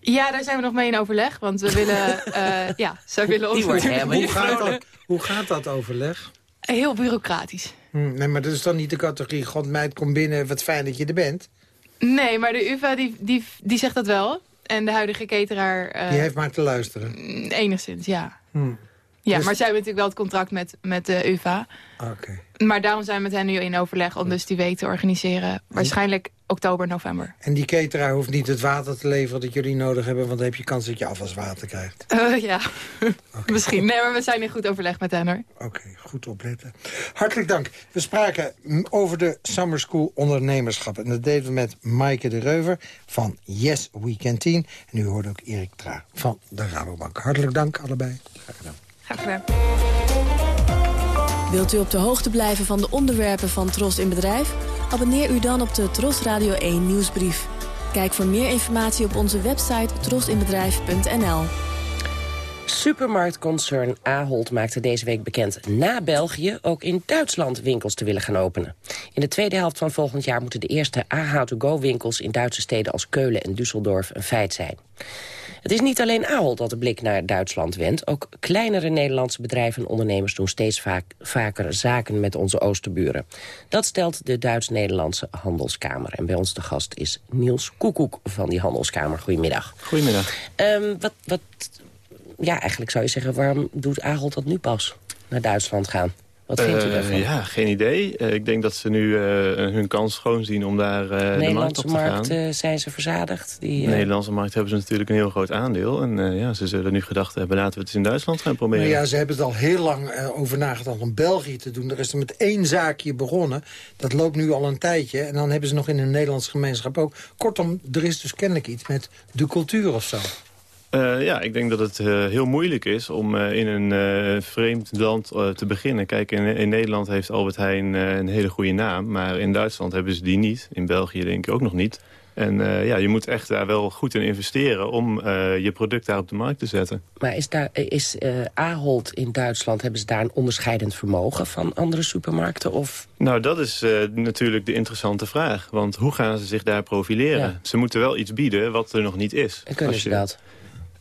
[SPEAKER 18] Ja, daar zijn we nog mee in overleg. Want we willen, [laughs] eh, ja, zij willen ons
[SPEAKER 17] Hoe gaat, dat, hoe gaat dat overleg?
[SPEAKER 18] Heel bureaucratisch.
[SPEAKER 17] Hm, nee, maar dat is dan niet de categorie... God, meid, kom binnen, wat fijn dat je er bent.
[SPEAKER 18] Nee, maar de UvA die, die, die zegt dat wel. En de huidige cateraar... eh,
[SPEAKER 17] Die heeft maar te luisteren.
[SPEAKER 18] Enigszins, ja.
[SPEAKER 17] Hm.
[SPEAKER 18] Ja,
[SPEAKER 17] Dus-
[SPEAKER 18] maar zij hebben natuurlijk wel het contract met, met de UvA.
[SPEAKER 17] Oké.
[SPEAKER 18] Maar daarom zijn we met hen nu in overleg om dus die week te organiseren. Waarschijnlijk oktober, november.
[SPEAKER 17] En die cateraar hoeft niet het water te leveren dat jullie nodig hebben... want dan heb je kans dat je afwaswater krijgt.
[SPEAKER 18] Eh, ja, [laughs] misschien. Nee, maar we zijn in goed overleg met hen hoor.
[SPEAKER 17] Oké, goed opletten. Hartelijk dank. We spraken over de Summer School ondernemerschap. En dat deden we met Maaike de Reuver van Yes Weekend 10. En u hoorde ook Erik Tra van de Rabobank. Hartelijk dank allebei. Graag gedaan.
[SPEAKER 18] Graag gedaan.
[SPEAKER 20] Wilt u op de hoogte blijven van de onderwerpen van Tros in Bedrijf? Abonneer u dan op de Tros Radio 1 nieuwsbrief. Kijk voor meer informatie op onze website trosinbedrijf.nl.
[SPEAKER 16] Supermarktconcern Ahold maakte deze week bekend na België ook in Duitsland winkels te willen gaan openen. In de tweede helft van volgend jaar moeten de eerste AH2Go-winkels in Duitse steden als Keulen en Düsseldorf een feit zijn. Het is niet alleen Ahold dat de blik naar Duitsland wendt. Ook kleinere Nederlandse bedrijven en ondernemers doen steeds vaak, vaker zaken met onze oosterburen. Dat stelt de Duits-Nederlandse Handelskamer. En bij ons de gast is Niels Koekoek van die Handelskamer. Goedemiddag.
[SPEAKER 21] Goedemiddag.
[SPEAKER 16] Ehm, wat, wat, ja, eigenlijk zou je zeggen, waarom doet Ahold dat nu pas? Naar Duitsland gaan. Wat vindt u
[SPEAKER 21] Eh,
[SPEAKER 16] daarvan?
[SPEAKER 21] Ja, geen idee. Eh, ik denk dat ze nu eh, hun kans schoon zien om daar eh, de markt
[SPEAKER 16] Nederlandse
[SPEAKER 21] op te
[SPEAKER 16] markt
[SPEAKER 21] gaan.
[SPEAKER 16] eh, zijn ze verzadigd. Die,
[SPEAKER 21] De Nederlandse markt hebben ze natuurlijk een heel groot aandeel. En eh, ja, ze zullen nu gedacht hebben, laten we het eens in Duitsland gaan proberen.
[SPEAKER 17] Maar ja, ze hebben het al heel lang eh, over nagedacht om België te doen. Er is er met één zaakje begonnen. Dat loopt nu al een tijdje. En dan hebben ze nog in een Nederlandse gemeenschap ook. Kortom, er is dus kennelijk iets met de cultuur of zo.
[SPEAKER 21] Uh, ja, ik denk dat het uh, heel moeilijk is om uh, in een vreemd land te beginnen. Kijk, in, in, Nederland heeft Albert Heijn een hele goede naam. Maar in Duitsland hebben ze die niet. In België denk ik ook nog niet. En ja, je moet echt daar wel goed in investeren om je product daar op de markt te zetten.
[SPEAKER 16] Maar is, daar, is Ahold in Duitsland, hebben ze daar een onderscheidend vermogen van andere supermarkten? Of?
[SPEAKER 21] Nou, dat is natuurlijk de interessante vraag. Want hoe gaan ze zich daar profileren? Ja. Ze moeten wel iets bieden wat er nog niet is.
[SPEAKER 16] En kunnen ze dat?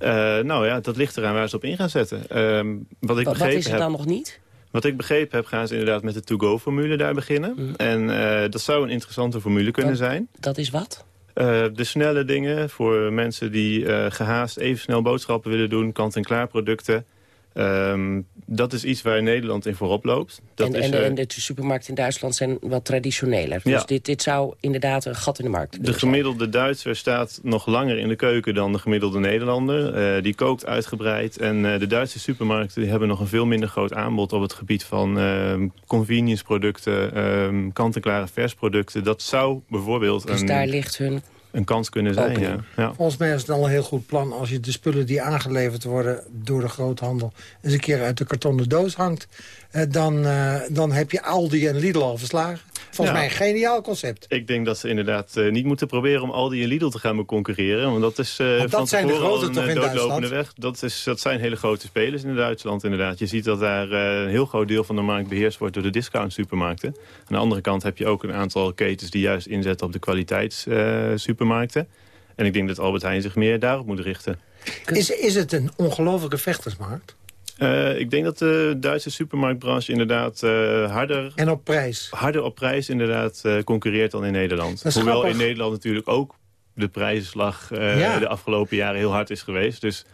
[SPEAKER 21] Uh, nou ja, dat ligt eraan waar ze op in gaan zetten. Uh, wat, ik
[SPEAKER 16] wat, wat is er dan nog niet?
[SPEAKER 21] Wat ik begrepen heb, gaan ze inderdaad met de to-go-formule daar beginnen. Mm. En uh, dat zou een interessante formule kunnen zijn.
[SPEAKER 16] Dat is wat?
[SPEAKER 21] Uh, de snelle dingen voor mensen die gehaast even snel boodschappen willen doen. Kant-en-klaar producten. Um, dat is iets waar Nederland in voorop loopt. Dat
[SPEAKER 16] en,
[SPEAKER 21] is,
[SPEAKER 16] en, en, de supermarkten in Duitsland zijn wat traditioneler. Dus dit, dit zou inderdaad een gat in de markt
[SPEAKER 21] De gemiddelde Duitser staat nog langer in de keuken dan de gemiddelde Nederlander. Uh, die kookt uitgebreid. En uh, de Duitse supermarkten die hebben nog een veel minder groot aanbod... op het gebied van uh, convenience producten, kant-en-klare versproducten. Dat zou bijvoorbeeld...
[SPEAKER 16] Dus
[SPEAKER 21] een,
[SPEAKER 16] daar ligt hun
[SPEAKER 21] een kans kunnen zijn, ja. ja.
[SPEAKER 17] Volgens mij is het al een heel goed plan als je de spullen die aangeleverd worden door de groothandel eens een keer uit de kartonnen doos hangt. Eh, dan, uh, dan heb je Aldi en Lidl al verslagen. Volgens mij een geniaal concept.
[SPEAKER 21] Ik denk dat ze inderdaad uh, niet moeten proberen om Aldi en Lidl te gaan concurreren. Want dat is uh,
[SPEAKER 17] want dat zijn de grote toch in
[SPEAKER 21] Duitsland? weg. Dat, is, dat zijn hele grote spelers in Duitsland inderdaad. Je ziet dat daar een heel groot deel van de markt beheerst wordt door de discount supermarkten. Aan de andere kant heb je ook een aantal ketens die juist inzetten op de kwaliteitssupermarkten. en ik denk dat Albert Heijn zich meer daarop moet richten.
[SPEAKER 17] Is, is het een ongelofelijke vechtersmarkt?
[SPEAKER 21] Uh, ik denk dat de Duitse supermarktbranche inderdaad uh, harder...
[SPEAKER 17] En op prijs?
[SPEAKER 21] Harder op prijs inderdaad uh, concurreert dan in Nederland. Hoewel grappig. in Nederland natuurlijk ook de prijzenslag ja. de afgelopen jaren heel hard is geweest. Dus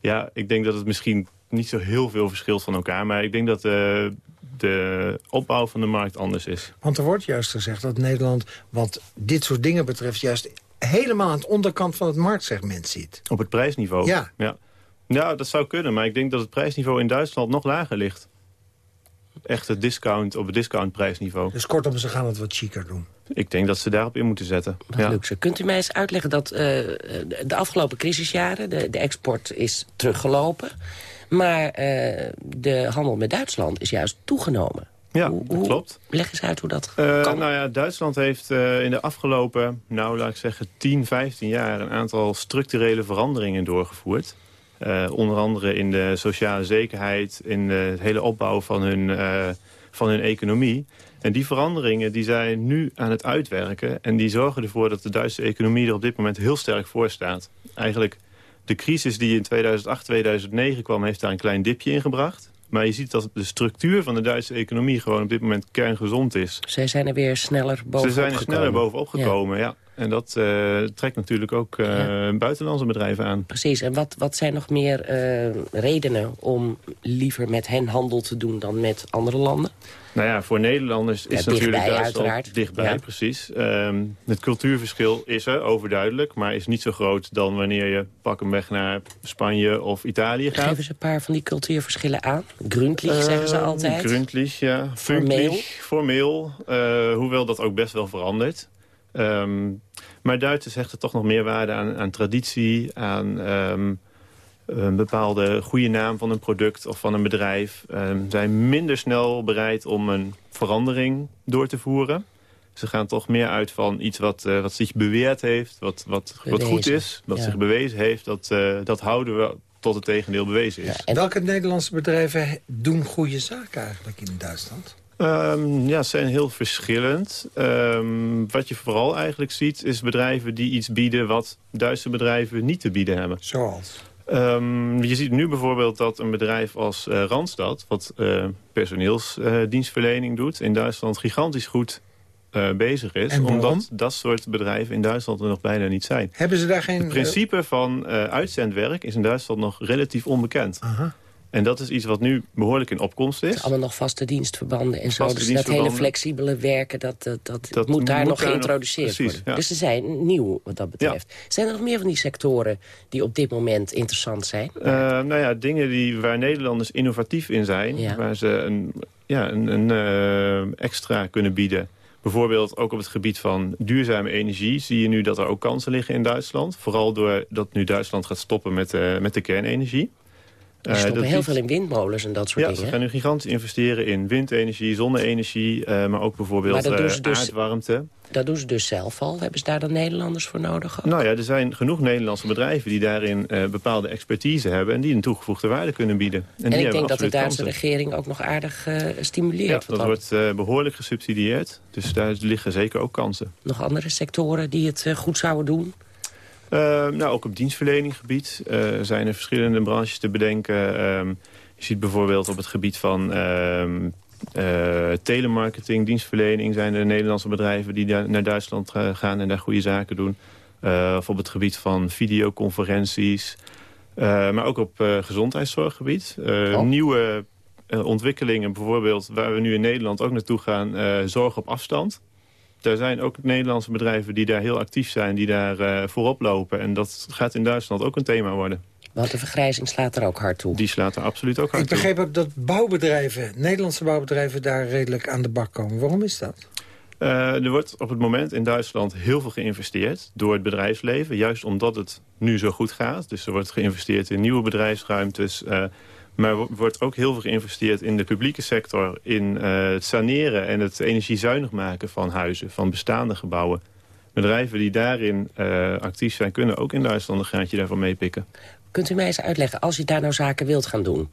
[SPEAKER 21] ja, ik denk dat het misschien niet zo heel veel verschilt van elkaar. Maar ik denk dat de opbouw van de markt anders is.
[SPEAKER 17] Want er wordt juist gezegd dat Nederland, wat dit soort dingen betreft... juist helemaal aan het onderkant van het marktsegment zit.
[SPEAKER 21] Op het prijsniveau?
[SPEAKER 17] Ja.
[SPEAKER 21] ja. Ja, dat zou kunnen. Maar ik denk dat het prijsniveau in Duitsland nog lager ligt. Echt het discount op het discountprijsniveau.
[SPEAKER 17] Dus kortom, ze gaan het wat chiquer doen.
[SPEAKER 21] Ik denk dat ze daarop in moeten zetten.
[SPEAKER 16] Ja. Luxe. Kunt u mij eens uitleggen dat uh, de afgelopen crisisjaren... De, de export is teruggelopen. Maar uh, de handel met Duitsland is juist toegenomen.
[SPEAKER 21] Ja, hoe, dat klopt.
[SPEAKER 16] Leg eens uit hoe dat
[SPEAKER 21] uh,
[SPEAKER 16] kan.
[SPEAKER 21] Nou ja, Duitsland heeft uh, in de afgelopen, nou laat ik zeggen, 10, 15 jaar... een aantal structurele veranderingen doorgevoerd. Uh, onder andere in de sociale zekerheid, in de, het hele opbouw van hun, uh, van hun economie. En die veranderingen die zijn nu aan het uitwerken. En die zorgen ervoor dat de Duitse economie er op dit moment heel sterk voor staat. Eigenlijk de crisis die in 2008, 2009 kwam, heeft daar een klein dipje in gebracht. Maar je ziet dat de structuur van de Duitse economie gewoon op dit moment kerngezond is.
[SPEAKER 16] Zij zijn er weer sneller bovenop
[SPEAKER 21] gekomen. Ze zijn er sneller bovenop gekomen, ja. ja. En dat uh, trekt natuurlijk ook uh, ja. buitenlandse bedrijven aan.
[SPEAKER 16] Precies. En wat, wat zijn nog meer uh, redenen om liever met hen handel te doen dan met andere landen?
[SPEAKER 21] Nou ja, voor Nederlanders is
[SPEAKER 16] ja,
[SPEAKER 21] natuurlijk
[SPEAKER 16] dichtbij,
[SPEAKER 21] Duitsland
[SPEAKER 16] uiteraard.
[SPEAKER 21] dichtbij,
[SPEAKER 16] Ja.
[SPEAKER 21] precies. Um, het cultuurverschil is er, overduidelijk, maar is niet zo groot dan wanneer je pak hem weg naar Spanje of Italië gaat.
[SPEAKER 16] Geven ze een paar van die cultuurverschillen aan? Gründlich zeggen ze
[SPEAKER 21] Ehm,
[SPEAKER 16] altijd.
[SPEAKER 21] Gründlich, ja.
[SPEAKER 16] Formeel.
[SPEAKER 21] Formeel. hoewel dat ook best wel verandert. Um, maar Duitsers hechten toch nog meer waarde aan, aan traditie, aan um, een bepaalde goede naam van een product of van een bedrijf. Um, zijn minder snel bereid om een verandering door te voeren. Ze gaan toch meer uit van iets wat, uh, wat zich beweerd heeft, wat, wat, wat goed is, wat
[SPEAKER 16] ja.
[SPEAKER 21] zich bewezen heeft. Dat, uh, dat houden we tot het tegendeel bewezen is.
[SPEAKER 17] Ja, Welke Nederlandse bedrijven doen goede zaken eigenlijk in Duitsland?
[SPEAKER 21] Um, ja, ze zijn heel verschillend. Um, wat je vooral eigenlijk ziet is bedrijven die iets bieden wat Duitse bedrijven niet te bieden hebben.
[SPEAKER 17] Zoals?
[SPEAKER 21] Um, je ziet nu bijvoorbeeld dat een bedrijf als uh, Randstad, wat uh, personeelsdienstverlening uh, doet, in Duitsland gigantisch goed uh, bezig is. Omdat dat soort bedrijven in Duitsland er nog bijna niet zijn.
[SPEAKER 17] Hebben ze daar geen...
[SPEAKER 21] Het principe van uitzendwerk is in Duitsland nog relatief onbekend.
[SPEAKER 17] Aha.
[SPEAKER 21] En dat is iets wat nu behoorlijk in opkomst is.
[SPEAKER 16] Allemaal nog vaste dienstverbanden en zo. Dus dat hele flexibele werken, dat, dat, dat,
[SPEAKER 21] Dat
[SPEAKER 16] moet daar
[SPEAKER 21] moet
[SPEAKER 16] nog
[SPEAKER 21] daar nog-
[SPEAKER 16] geïntroduceerd
[SPEAKER 21] precies,
[SPEAKER 16] worden.
[SPEAKER 21] ja.
[SPEAKER 16] Dus ze zijn nieuw wat dat betreft. Zijn er nog meer van die sectoren die op dit moment interessant zijn?
[SPEAKER 21] Uh, nou ja, dingen die, waar Nederlanders innovatief in zijn.
[SPEAKER 16] Ja.
[SPEAKER 21] Waar ze een, ja, een, een uh, extra kunnen bieden. Bijvoorbeeld ook op het gebied van duurzame energie zie je nu dat er ook kansen liggen in Duitsland. Vooral doordat nu Duitsland gaat stoppen met, uh, met de kernenergie.
[SPEAKER 16] Er stoppen uh, heel veel in windmolens en dat soort
[SPEAKER 21] ja,
[SPEAKER 16] dingen.
[SPEAKER 21] Ja, ze gaan nu gigantisch investeren in windenergie, zonne-energie... Uh, maar ook bijvoorbeeld maar dus, aardwarmte.
[SPEAKER 16] Dat doen ze dus zelf al. Hebben ze daar dan Nederlanders voor nodig? Ook?
[SPEAKER 21] Nou ja, er zijn genoeg Nederlandse bedrijven die daarin bepaalde expertise hebben... en die een toegevoegde waarde kunnen bieden.
[SPEAKER 16] En, en ik denk dat de Duitse regering ook nog aardig stimuleert.
[SPEAKER 21] Ja, dat wordt behoorlijk gesubsidieerd. Dus daar liggen zeker ook kansen.
[SPEAKER 16] Nog andere sectoren die het goed zouden doen?
[SPEAKER 21] Uh, nou, ook op dienstverleninggebied uh, zijn er verschillende branches te bedenken. Uh, je ziet bijvoorbeeld op het gebied van telemarketing, dienstverlening... zijn er Nederlandse bedrijven die naar Duitsland gaan en daar goede zaken doen. of op het gebied van videoconferenties. maar ook op gezondheidszorggebied. Oh. Nieuwe ontwikkelingen, bijvoorbeeld waar we nu in Nederland ook naartoe gaan... zorg op afstand er zijn ook Nederlandse bedrijven die daar heel actief zijn, die daar uh, voorop lopen. En dat gaat in Duitsland ook een thema worden.
[SPEAKER 16] Want de vergrijzing slaat er ook hard toe.
[SPEAKER 21] Die slaat er absoluut ook hard
[SPEAKER 17] toe. Ik begreep ook dat bouwbedrijven, Nederlandse bouwbedrijven... daar redelijk aan de bak komen. Waarom is dat?
[SPEAKER 21] Uh, er wordt op het moment in Duitsland heel veel geïnvesteerd door het bedrijfsleven. Juist omdat het nu zo goed gaat. Dus er wordt geïnvesteerd in nieuwe bedrijfsruimtes... Uh, maar wordt ook heel veel geïnvesteerd in de publieke sector... in uh, het saneren en het energiezuinig maken van huizen, van bestaande gebouwen. Bedrijven die daarin uh, actief zijn, kunnen ook in Duitsland een graadje daarvan meepikken.
[SPEAKER 16] Kunt u mij eens uitleggen, als je daar nou zaken wilt gaan doen...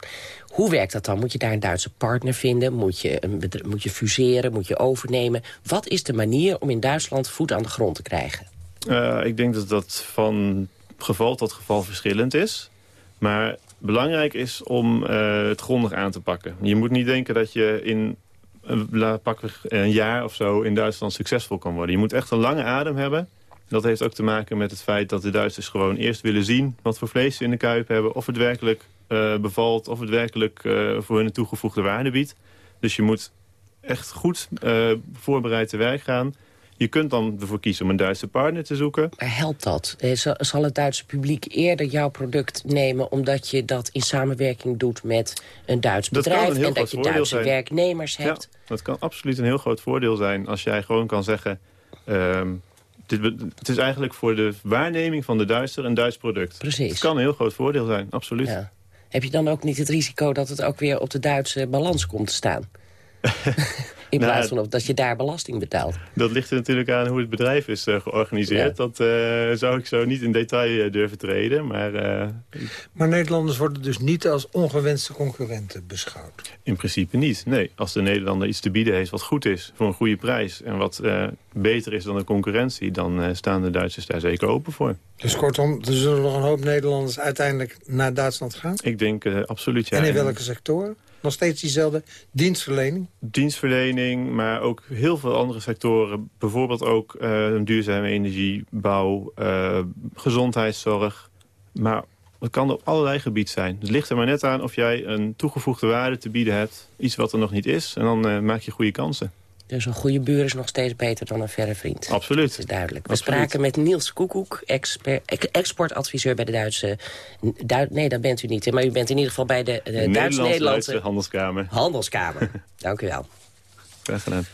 [SPEAKER 16] hoe werkt dat dan? Moet je daar een Duitse partner vinden? Moet je, een moet je fuseren? Moet je overnemen? Wat is de manier om in Duitsland voet aan de grond te krijgen?
[SPEAKER 21] Uh, ik denk dat dat van geval tot geval verschillend is. Maar belangrijk is om uh, het grondig aan te pakken. Je moet niet denken dat je in uh, pakweg een jaar of zo in Duitsland succesvol kan worden. Je moet echt een lange adem hebben. Dat heeft ook te maken met het feit dat de Duitsers gewoon eerst willen zien... wat voor vlees ze in de kuip hebben, of het werkelijk bevalt... of het werkelijk voor hun een toegevoegde waarde biedt. Dus je moet echt goed voorbereid te werk gaan... Je kunt dan ervoor kiezen om een Duitse partner te zoeken.
[SPEAKER 16] Maar helpt dat? Eh, zal het Duitse publiek eerder jouw product nemen... omdat je dat in samenwerking doet met een Duits bedrijf...
[SPEAKER 21] Een
[SPEAKER 16] en dat je Duitse
[SPEAKER 21] zijn.
[SPEAKER 16] werknemers hebt?
[SPEAKER 21] Ja, dat kan absoluut een heel groot voordeel zijn... als jij gewoon kan zeggen... Um, dit, het is eigenlijk voor de waarneming van de Duitser een Duits product.
[SPEAKER 16] Precies.
[SPEAKER 21] Het kan een heel groot voordeel zijn, absoluut. Ja.
[SPEAKER 16] Heb je dan ook niet het risico dat het ook weer op de Duitse balans komt te staan? [laughs] In nou, plaats van dat je daar belasting betaalt.
[SPEAKER 21] Dat ligt er natuurlijk aan hoe het bedrijf is uh, georganiseerd. Ja. Dat uh, zou ik zo niet in detail uh, durven treden. Maar,
[SPEAKER 17] maar Nederlanders worden dus niet als ongewenste concurrenten beschouwd?
[SPEAKER 21] In principe niet, nee. Als de Nederlander iets te bieden heeft wat goed is voor een goede prijs... en wat beter is dan de concurrentie... dan staan de Duitsers daar zeker open voor.
[SPEAKER 17] Dus kortom, er zullen nog een hoop Nederlanders uiteindelijk naar Duitsland gaan?
[SPEAKER 21] Ik denk absoluut, ja.
[SPEAKER 17] En in welke sectoren? Nog steeds diezelfde dienstverlening?
[SPEAKER 21] Dienstverlening, maar ook heel veel andere sectoren. Bijvoorbeeld ook uh, duurzame energie, bouw, uh, gezondheidszorg. Maar het kan op allerlei gebieden zijn. Het ligt er maar net aan of jij een toegevoegde waarde te bieden hebt. Iets wat er nog niet is. En dan maak je goede kansen.
[SPEAKER 16] Dus een goede buur is nog steeds beter dan een verre vriend.
[SPEAKER 21] Absoluut.
[SPEAKER 16] Dat is duidelijk. We
[SPEAKER 21] Absoluut.
[SPEAKER 16] spraken met Niels Koekoek, exportadviseur bij de Duitse... Du nee, dat bent u niet. Maar u bent in ieder geval bij de, de Duits-Nederlandse...
[SPEAKER 21] Handelskamer.
[SPEAKER 16] Handelskamer. [laughs] Dank u wel.
[SPEAKER 21] Graag gedaan.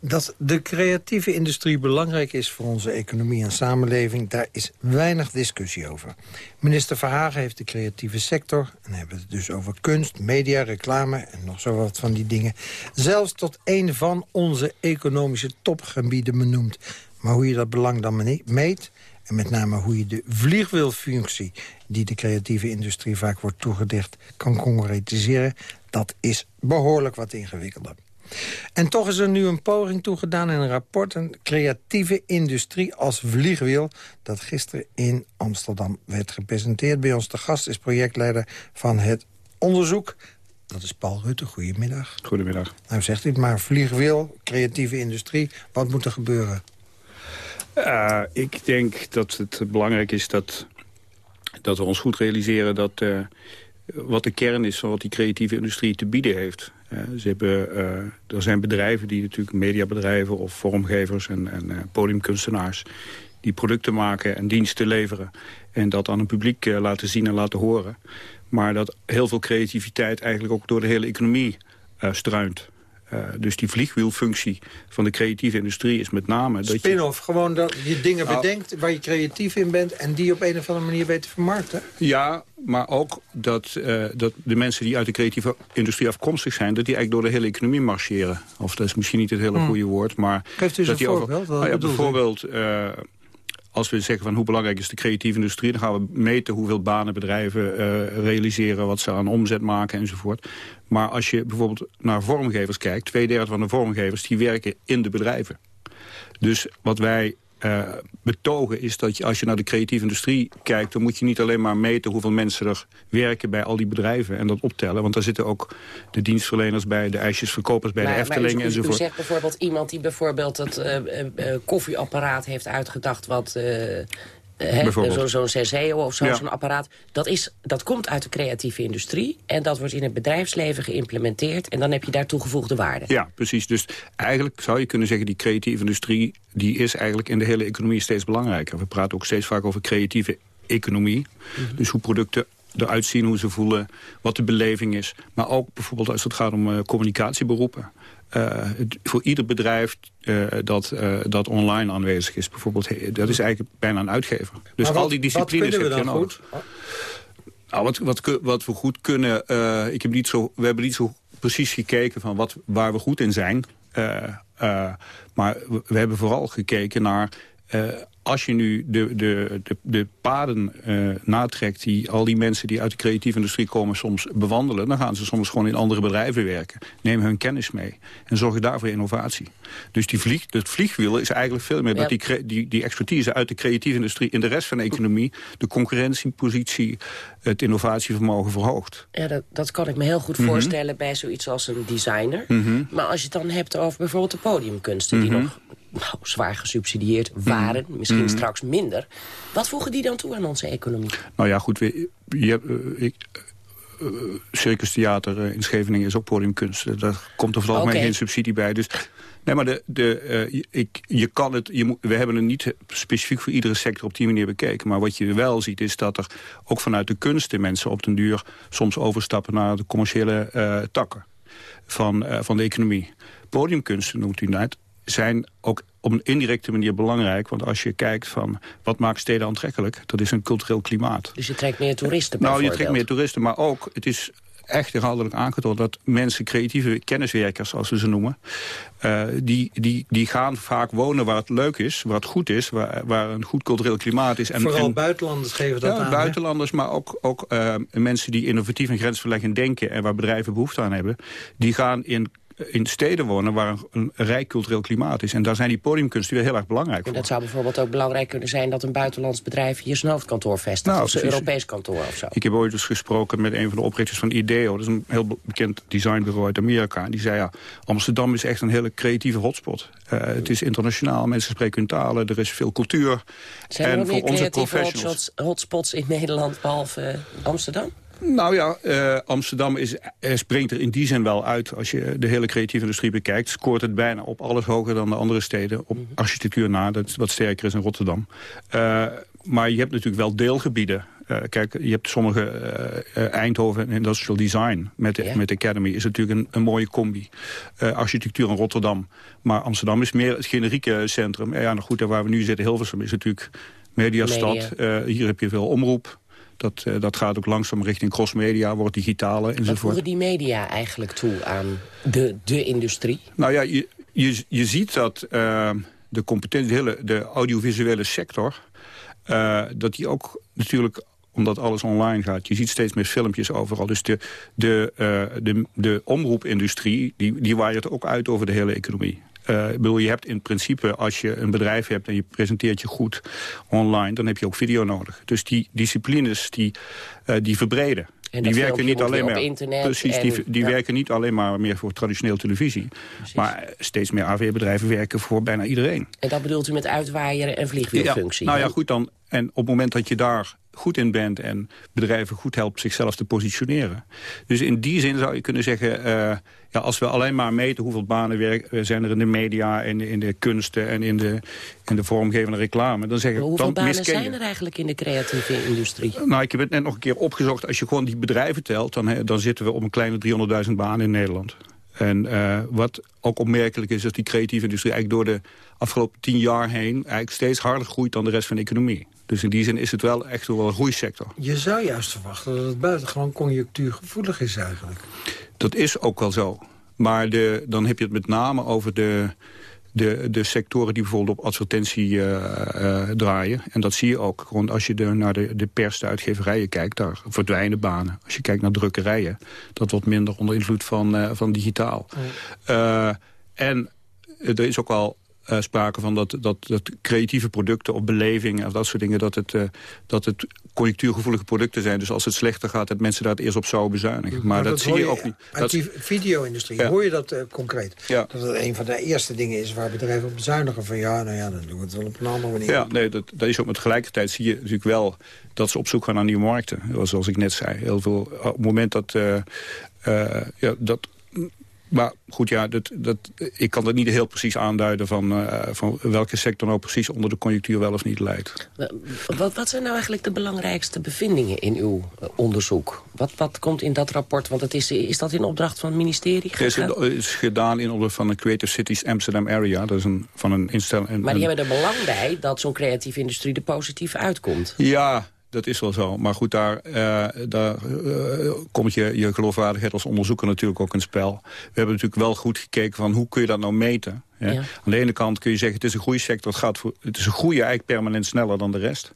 [SPEAKER 17] Dat de creatieve industrie belangrijk is voor onze economie en samenleving... daar is weinig discussie over. Minister Verhagen heeft de creatieve sector... en hebben het dus over kunst, media, reclame en nog zo wat van die dingen... zelfs tot een van onze economische topgebieden benoemd. Maar hoe je dat belang dan meet... en met name hoe je de vliegwielfunctie... die de creatieve industrie vaak wordt toegedicht, kan concretiseren... dat is behoorlijk wat ingewikkelder. En toch is er nu een poging toegedaan in een rapport... een creatieve industrie als vliegwiel... dat gisteren in Amsterdam werd gepresenteerd. Bij ons de gast is projectleider van het onderzoek. Dat is Paul Rutte. Goedemiddag.
[SPEAKER 22] Goedemiddag.
[SPEAKER 17] Nou zegt u het maar, vliegwiel, creatieve industrie. Wat moet er gebeuren?
[SPEAKER 22] Uh, ik denk dat het belangrijk is dat, dat we ons goed realiseren... dat uh, wat de kern is van wat die creatieve industrie te bieden heeft. Uh, ze hebben, uh, er zijn bedrijven, die natuurlijk mediabedrijven of vormgevers en, en uh, podiumkunstenaars... die producten maken en diensten leveren. En dat aan het publiek laten zien en laten horen. Maar dat heel veel creativiteit eigenlijk ook door de hele economie struint. Dus die vliegwielfunctie van de creatieve industrie is met name...
[SPEAKER 17] Spin-off, gewoon dat je dingen
[SPEAKER 22] Nou.
[SPEAKER 17] bedenkt waar je creatief in bent... en die op een of andere manier weet te vermarkten.
[SPEAKER 22] Ja, maar ook dat, eh, dat de mensen die uit de creatieve industrie afkomstig zijn... dat die eigenlijk door de hele economie marcheren. Of dat is misschien niet het hele
[SPEAKER 17] Hmm.
[SPEAKER 22] goede woord, maar...
[SPEAKER 17] Geeft u eens
[SPEAKER 22] dat
[SPEAKER 17] een voorbeeld,
[SPEAKER 22] nou ja, bijvoorbeeld, eh, als we zeggen van hoe belangrijk is de creatieve industrie... dan gaan we meten hoeveel banen bedrijven eh, realiseren... wat ze aan omzet maken enzovoort. Maar als je bijvoorbeeld naar vormgevers kijkt... twee derde van de vormgevers die werken in de bedrijven. Dus wat wij eh, betogen is dat je, als je naar de creatieve industrie kijkt... dan moet je niet alleen maar meten hoeveel mensen er werken bij al die bedrijven... en dat optellen, want daar zitten ook de dienstverleners bij... de ijsjesverkopers bij, de Efteling
[SPEAKER 16] maar u,
[SPEAKER 22] enzovoort.
[SPEAKER 16] zegt bijvoorbeeld iemand die bijvoorbeeld eh, eh, eh, koffieapparaat heeft uitgedacht... wat
[SPEAKER 22] Bijvoorbeeld.
[SPEAKER 16] zo- zo'n Senseo of
[SPEAKER 22] Ja.
[SPEAKER 16] zo'n apparaat... Dat, is, dat komt uit de creatieve industrie en dat wordt in het bedrijfsleven geïmplementeerd... en dan heb je daar toegevoegde waarde.
[SPEAKER 22] Ja, precies. Dus eigenlijk zou je kunnen zeggen... die creatieve industrie die is eigenlijk in de hele economie steeds belangrijker. We praten ook steeds vaak over creatieve economie.
[SPEAKER 16] Mhm.
[SPEAKER 22] Dus hoe producten eruit zien, hoe ze voelen, wat de beleving is. Maar ook bijvoorbeeld als het gaat om eh, communicatieberoepen. Eh, het- voor ieder bedrijf eh, dat, eh, dat online aanwezig is, bijvoorbeeld, dat is eigenlijk bijna een uitgever. Dus
[SPEAKER 17] wat-
[SPEAKER 22] al die disciplines heb je nodig. Nou, wat, wat, wat we goed kunnen... ik heb niet zo, we hebben niet zo precies gekeken van wat, waar we goed in zijn. Maar we, we hebben vooral gekeken naar... als je nu de, de, de, de paden eh, natrekt... die al die mensen die uit de creatieve industrie komen soms bewandelen... dan gaan ze soms gewoon in andere bedrijven werken. Nemen hun kennis mee en zorgen daarvoor innovatie. Dus die vlieg, het vliegwiel is eigenlijk veel meer...
[SPEAKER 16] Ja.
[SPEAKER 22] dat die, die, die expertise uit de creatieve industrie... in de rest van de economie de concurrentiepositie... het innovatievermogen verhoogt.
[SPEAKER 16] Ja, dat, dat kan ik me heel goed
[SPEAKER 22] Mhm.
[SPEAKER 16] voorstellen bij zoiets als een designer.
[SPEAKER 22] Mhm.
[SPEAKER 16] Maar als je het dan hebt over bijvoorbeeld de podiumkunsten... die
[SPEAKER 22] Mhm.
[SPEAKER 16] nog nou, zwaar gesubsidieerd waren, misschien straks minder... wat voegen die dan toe aan onze economie?
[SPEAKER 22] Nou ja, goed, we, je hebt, eh, ik, eh, Circus Theater in Scheveningen is ook podiumkunst. Daar komt het algemeen
[SPEAKER 16] Oké.
[SPEAKER 22] geen subsidie bij. Dus, nee, maar de, de, ik, je kan het, je moet, we hebben het niet specifiek voor iedere sector op die manier bekeken. Maar wat je wel ziet is dat er ook vanuit de kunsten mensen op den duur... soms overstappen naar de commerciële takken van, van de economie. Podiumkunsten noemt u net, zijn ook op een indirecte manier belangrijk. Want als je kijkt van wat maakt steden aantrekkelijk... dat is een cultureel klimaat.
[SPEAKER 16] Dus je trekt meer toeristen
[SPEAKER 22] Nou, je trekt meer toeristen, maar ook, het is echt herhaaldelijk aangetoond... dat mensen, creatieve kenniswerkers, zoals we ze noemen... eh, die, die, die gaan vaak wonen waar het leuk is, waar het goed is... waar, waar een goed cultureel klimaat is. En,
[SPEAKER 17] Vooral
[SPEAKER 22] en-
[SPEAKER 17] buitenlanders geven dat
[SPEAKER 22] ja,
[SPEAKER 17] aan. hè?
[SPEAKER 22] buitenlanders, maar ook, ook eh, mensen die innovatief en grensverleggend denken... en waar bedrijven behoefte aan hebben... die gaan in, in steden wonen waar een, een rijk cultureel klimaat is. En daar zijn die podiumkunsten weer heel erg belangrijk
[SPEAKER 16] En
[SPEAKER 22] voor.
[SPEAKER 16] dat zou bijvoorbeeld ook belangrijk kunnen zijn... dat een buitenlands bedrijf hier zijn hoofdkantoor vestigt.
[SPEAKER 22] Nou,
[SPEAKER 16] of
[SPEAKER 22] precies.
[SPEAKER 16] Europees kantoor of zo.
[SPEAKER 22] Ik heb ooit eens gesproken met een van de oprichters van IDEO. Dat is een heel be- bekend designbureau uit Amerika. En die zei, ja, Amsterdam is echt een hele creatieve hotspot. Eh, het is internationaal, mensen spreken hun talen, er is veel cultuur.
[SPEAKER 16] Zijn er
[SPEAKER 22] en
[SPEAKER 16] nog meer
[SPEAKER 22] voor onze professionals...
[SPEAKER 16] hotspots, in Nederland behalve eh, Amsterdam?
[SPEAKER 22] Nou ja, eh, Amsterdam is, eh, springt er in die zin wel uit. Als je de hele creatieve industrie bekijkt... scoort het bijna op alles hoger dan de andere steden. Op architectuur na, dat wat sterker is in Rotterdam. Eh, maar je hebt natuurlijk wel deelgebieden. Eh, kijk, je hebt sommige Eindhoven Industrial Design met de, met de Academy is natuurlijk een, een mooie combi. Architectuur in Rotterdam. Maar Amsterdam is meer het generieke centrum. En ja, nou goed, daar waar we nu zitten, Hilversum, is natuurlijk mediastad.
[SPEAKER 16] Media.
[SPEAKER 22] Hier heb je veel omroep. Dat, eh, dat gaat ook langzaam richting crossmedia, wordt digitale
[SPEAKER 16] Wat
[SPEAKER 22] enzovoort.
[SPEAKER 16] voegen die media eigenlijk toe aan de, de industrie?
[SPEAKER 22] Nou ja, je, je, je ziet dat eh, de competentie, de, hele, de audiovisuele sector... eh, dat die ook natuurlijk omdat alles online gaat. Je ziet steeds meer filmpjes overal. Dus de, de, de, de omroepindustrie, die, die waait ook uit over de hele economie. Eh, ik bedoel, je hebt in principe, als je een bedrijf hebt en je presenteert je goed online, dan heb je ook video nodig. Dus die disciplines die, eh, die verbreden.
[SPEAKER 16] En
[SPEAKER 22] die werken niet alleen maar
[SPEAKER 16] internet
[SPEAKER 22] Precies,
[SPEAKER 16] en-
[SPEAKER 22] die, die
[SPEAKER 16] ja.
[SPEAKER 22] werken niet alleen maar meer voor traditioneel televisie. Maar steeds meer AV-bedrijven werken voor bijna iedereen.
[SPEAKER 16] En dat bedoelt u met uitwaaieren en vliegwielfunctie?
[SPEAKER 22] Ja, nou ja, goed dan. En op het moment dat je daar goed in bent en bedrijven goed helpt zichzelf te positioneren. Dus in die zin zou je kunnen zeggen, eh, ja, als we alleen maar meten hoeveel banen werk, eh, zijn er in de media en in de kunsten en in de, in de vormgevende reclame, dan zeggen
[SPEAKER 16] Maar hoeveel
[SPEAKER 22] dan
[SPEAKER 16] banen
[SPEAKER 22] misken
[SPEAKER 16] zijn er eigenlijk in de creatieve industrie?
[SPEAKER 22] Nou, ik heb het net nog een keer opgezocht. Als je gewoon die bedrijven telt, dan, dan zitten we op een kleine 300.000 banen in Nederland. En wat ook opmerkelijk is, is dat die creatieve industrie eigenlijk door de afgelopen tien jaar heen... eigenlijk steeds harder groeit dan de rest van de economie. Dus in die zin is het wel echt wel een groeisector.
[SPEAKER 17] Je zou juist verwachten dat het buitengewoon conjunctuurgevoelig is eigenlijk.
[SPEAKER 22] Dat is ook wel zo. Maar de, dan heb je het met name over de, de, de sectoren die bijvoorbeeld op advertentie uh, draaien. En dat zie je ook. Gewoon als je de, naar de, de pers, de uitgeverijen kijkt, daar verdwijnen banen. Als je kijkt naar drukkerijen, dat wordt minder onder invloed van, uh, van digitaal. en er is ook wel uh, sprake van dat, dat, dat creatieve producten of belevingen of dat soort dingen, dat het, uh, dat het conjunctuurgevoelige producten zijn. Dus als het slechter gaat, dat mensen daar het eerst op zouden bezuinigen. Maar, dat, zie je, ook niet.
[SPEAKER 17] Uit die video-industrie, hoor je dat uh, concreet? Ja. Dat het een van de eerste dingen is waar bedrijven op bezuinigen. Van ja, nou ja, dan doen we het wel op een andere manier.
[SPEAKER 22] Ja, nee, dat, dat is ook met tegelijkertijd zie je natuurlijk wel dat ze op zoek gaan naar nieuwe markten. Zoals ik net zei. Heel veel, op het moment dat, ja, dat maar goed, ja, dat, dat, ik kan dat niet heel precies aanduiden... Van, uh, van welke sector nou precies onder de conjunctuur wel of niet leidt.
[SPEAKER 16] Wat, wat zijn nou eigenlijk de belangrijkste bevindingen in uw uh, onderzoek? Wat, wat komt in dat rapport? Want het is, is dat in opdracht van het ministerie?
[SPEAKER 22] Het is, is, gedaan in opdracht van de Creative Cities Amsterdam Area. Dat is een, van een instelling.
[SPEAKER 16] Maar die hebben er belang bij dat zo'n creatieve industrie er positief uitkomt.
[SPEAKER 22] Ja, dat is wel zo. Maar goed, daar, uh, daar uh, komt je, je geloofwaardigheid als onderzoeker natuurlijk ook in spel. We hebben natuurlijk wel goed gekeken van hoe kun je dat nou meten. Ja? Aan de ene kant kun je zeggen, het is een groeisector. Het, gaat voor, het is een groeien eigenlijk permanent sneller dan de rest.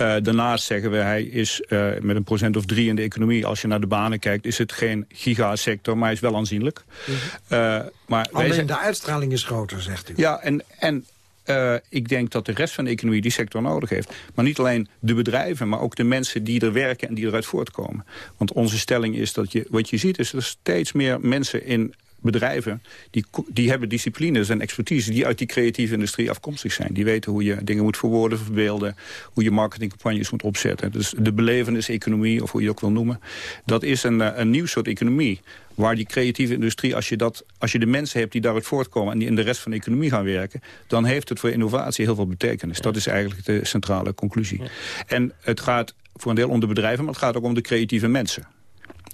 [SPEAKER 22] Uh, daarnaast zeggen we, hij is met een procent of drie in de economie. Als je naar de banen kijkt, is het geen gigasector, maar hij is wel aanzienlijk.
[SPEAKER 17] -hmm. maar Alleen de uitstraling is groter, zegt u.
[SPEAKER 22] Ja, en, en uh, ik denk dat de rest van de economie die sector nodig heeft. Maar niet alleen de bedrijven, maar ook de mensen die er werken en die eruit voortkomen. Want onze stelling is dat je, wat je ziet is dat er steeds meer mensen in bedrijven, die, die hebben disciplines en expertise... die uit die creatieve industrie afkomstig zijn. Die weten hoe je dingen moet verwoorden, verbeelden... hoe je marketingcampagnes moet opzetten. Dus de belevenis-economie, of hoe je het ook wil noemen... dat is een, eh, een nieuw soort economie waar die creatieve industrie, als je, dat, als je de mensen hebt die daaruit voortkomen... en die in de rest van de economie gaan werken... dan heeft het voor innovatie heel veel betekenis. Dat is eigenlijk de centrale conclusie. En het gaat voor een deel om de bedrijven... maar het gaat ook om de creatieve mensen.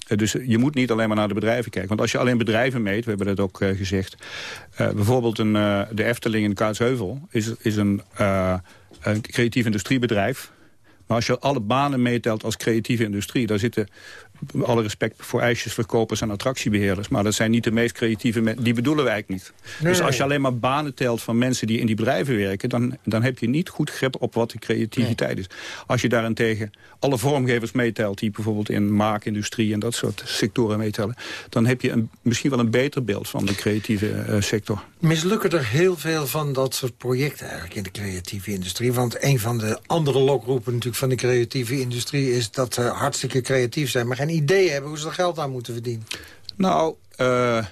[SPEAKER 22] Eh, dus je moet niet alleen maar naar de bedrijven kijken. Want als je alleen bedrijven meet, we hebben dat ook uh, gezegd... Uh, bijvoorbeeld een, uh, de Efteling in Kaatsheuvel is, is een, een creatief industriebedrijf... Maar als je alle banen meetelt als creatieve industrie... daar zitten alle respect voor ijsjesverkopers en attractiebeheerders... maar dat zijn niet de meest creatieve mensen. Die bedoelen we eigenlijk niet. Dus als je alleen maar banen telt van mensen die in die bedrijven werken... dan, dan heb je niet goed grip op wat de creativiteit is. Als je daarentegen alle vormgevers meetelt... die bijvoorbeeld in maakindustrie en dat soort sectoren meetellen... dan heb je een, misschien wel een beter beeld van de creatieve uh, sector.
[SPEAKER 17] Mislukken er heel veel van dat soort projecten eigenlijk in de creatieve industrie? Want een van de andere lokroepen natuurlijk van de creatieve industrie... is dat ze hartstikke creatief zijn... maar geen idee hebben hoe ze er geld aan moeten verdienen.
[SPEAKER 22] Nou, uh,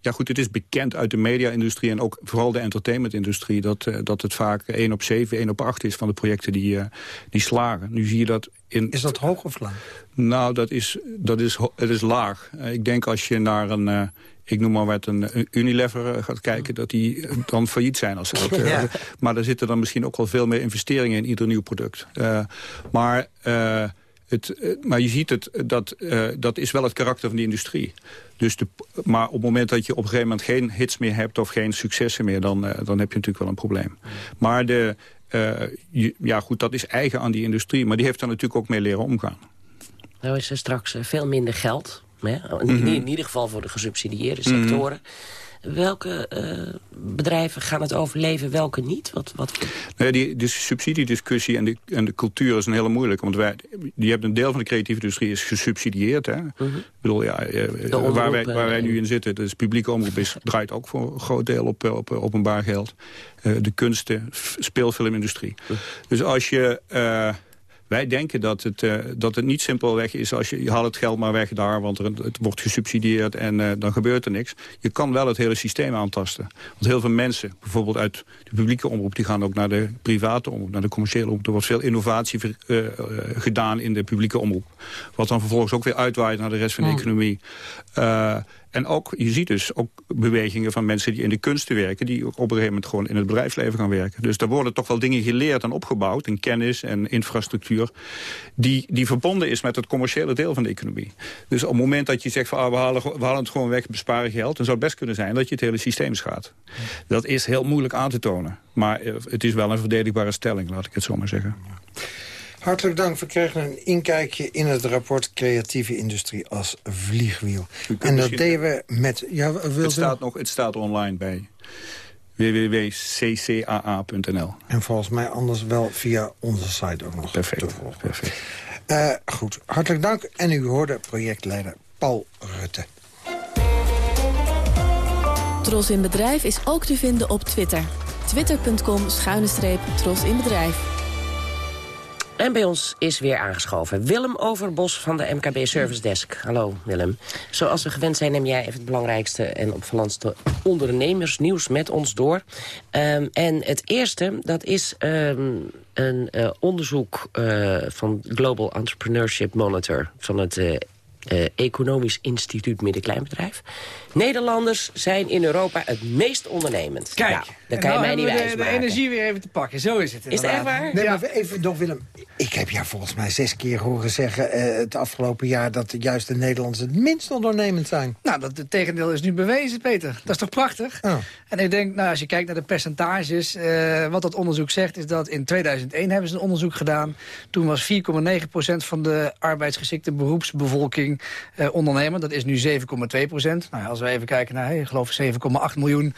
[SPEAKER 22] ja goed, het is bekend uit de media-industrie... en ook vooral de entertainment-industrie... Dat, uh, dat het vaak 1 op 7, 1 op 8 is van de projecten die, uh, die slagen. Nu zie je dat... In...
[SPEAKER 17] Is dat hoog of laag?
[SPEAKER 22] Nou, dat is, dat is, het is laag. ik denk als je naar een ik noem maar wat, een, Unilever gaat kijken... dat die dan failliet zijn. Als ze dat, ja. Maar er zitten dan misschien ook wel veel meer investeringen in ieder nieuw product. Uh, maar... Uh, het, eh, maar je ziet het, dat, uh, dat is wel het karakter van die industrie. Dus de, maar op het moment dat je op een gegeven moment geen hits meer hebt... of geen successen meer, dan, uh, dan heb je natuurlijk wel een probleem. Maar de, je, ja, goed, dat is eigen aan die industrie. Maar die heeft er natuurlijk ook mee leren omgaan.
[SPEAKER 16] Nou is er straks veel minder geld. Hè? In, in, ieder geval voor de gesubsidieerde sectoren. Mm -hmm. Welke uh, bedrijven gaan het overleven, welke niet? Wat, wat...
[SPEAKER 22] Nou die, die subsidiediscussie en de, en de cultuur is een hele moeilijke. Want wij, die hebben een deel van de creatieve industrie is gesubsidieerd. Hè? Uh -huh. Ik bedoel, ja, uh, waar, wij, waar wij nu in zitten, dus publieke omroep is, [laughs] draait ook voor een groot deel op, op openbaar geld. de kunsten, speelfilmindustrie. -huh. Dus als je wij denken dat het, uh, dat het niet simpelweg is als je, je haalt het geld maar weg daar... want er, het wordt gesubsidieerd en uh, dan gebeurt er niks. Je kan wel het hele systeem aantasten. Want heel veel mensen, bijvoorbeeld uit de publieke omroep... die gaan ook naar de private omroep, naar de commerciële omroep. Er wordt veel innovatie uh, gedaan in de publieke omroep. Wat dan vervolgens ook weer uitwaait naar de rest van de economie. En ook, je ziet dus ook bewegingen van mensen die in de kunsten werken... die op een gegeven moment gewoon in het bedrijfsleven gaan werken. Dus daar worden toch wel dingen geleerd en opgebouwd... in kennis en infrastructuur... die, die verbonden is met het commerciële deel van de economie. Dus op het moment dat je zegt van ah, we, halen, we halen het gewoon weg, besparen geld... dan zou het best kunnen zijn dat je het hele systeem schaadt. Dat is heel moeilijk aan te tonen. Maar eh, het is wel een verdedigbare stelling, laat ik het zo maar zeggen.
[SPEAKER 17] Hartelijk dank. We kregen een inkijkje in het rapport Creatieve Industrie als vliegwiel. En dat deden we met... Ja,
[SPEAKER 22] het, staat nog, het staat online bij www.ccaa.nl.
[SPEAKER 17] En volgens mij anders wel via onze site ook nog
[SPEAKER 22] Perfect. Perfect.
[SPEAKER 17] Uh, goed, hartelijk dank. En u hoorde projectleider Paul Rutte.
[SPEAKER 20] Tros in Bedrijf is ook te vinden op Twitter. Twitter.com schuine streep Tros in Bedrijf.
[SPEAKER 16] En bij ons is weer aangeschoven Willem Overbos van de MKB Service Desk. Hallo Willem. Zoals we gewend zijn neem jij even het belangrijkste en opvallendste ondernemersnieuws met ons door. Um, en het eerste, dat is um, een uh, onderzoek uh, van Global Entrepreneurship Monitor van het uh, Economisch Instituut Midden-Kleinbedrijf. Nederlanders zijn in Europa het meest ondernemend.
[SPEAKER 23] Kijk,
[SPEAKER 16] nou, dan kan je mij niet wijs
[SPEAKER 23] de, de energie weer even te pakken. Zo is het
[SPEAKER 16] Is het echt waar?
[SPEAKER 17] Nee, maar even nog Willem. Ik heb jou volgens mij zes keer horen zeggen uh, het afgelopen jaar... dat juist de Nederlanders het minst ondernemend zijn.
[SPEAKER 23] Nou, dat het tegendeel is nu bewezen, Peter. Dat is toch prachtig?
[SPEAKER 17] Oh.
[SPEAKER 23] En ik denk, nou, als je kijkt naar de percentages... Uh, wat dat onderzoek zegt, is dat in 2001 hebben ze een onderzoek gedaan. Toen was 4,9% van de arbeidsgeschikte beroepsbevolking uh, ondernemer. Dat is nu 7,2 procent. Nou, als we even kijken naar, ik geloof 7,8 miljoen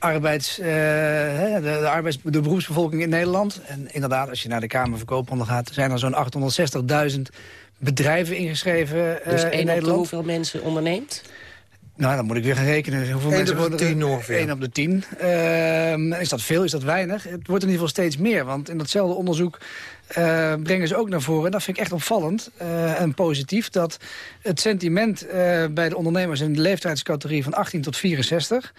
[SPEAKER 23] arbeids, uh, de, de, arbeids, de beroepsbevolking in Nederland. En inderdaad, als je naar de Kamer Verkoophandel gaat... zijn er zo'n 860.000 bedrijven ingeschreven uh,
[SPEAKER 16] dus
[SPEAKER 23] in Nederland.
[SPEAKER 16] hoeveel mensen onderneemt?
[SPEAKER 23] Nou, dan moet ik weer gaan rekenen. Hoeveel
[SPEAKER 17] Eén
[SPEAKER 23] mensen
[SPEAKER 17] op de
[SPEAKER 23] worden
[SPEAKER 17] tien ongeveer.
[SPEAKER 23] 1 op de 10. Uh, is dat veel, is dat weinig? Het wordt in ieder geval steeds meer. Want in datzelfde onderzoek uh, brengen ze ook naar voren... en dat vind ik echt opvallend uh, en positief... dat het sentiment uh, bij de ondernemers in de leeftijdscategorie van 18 tot 64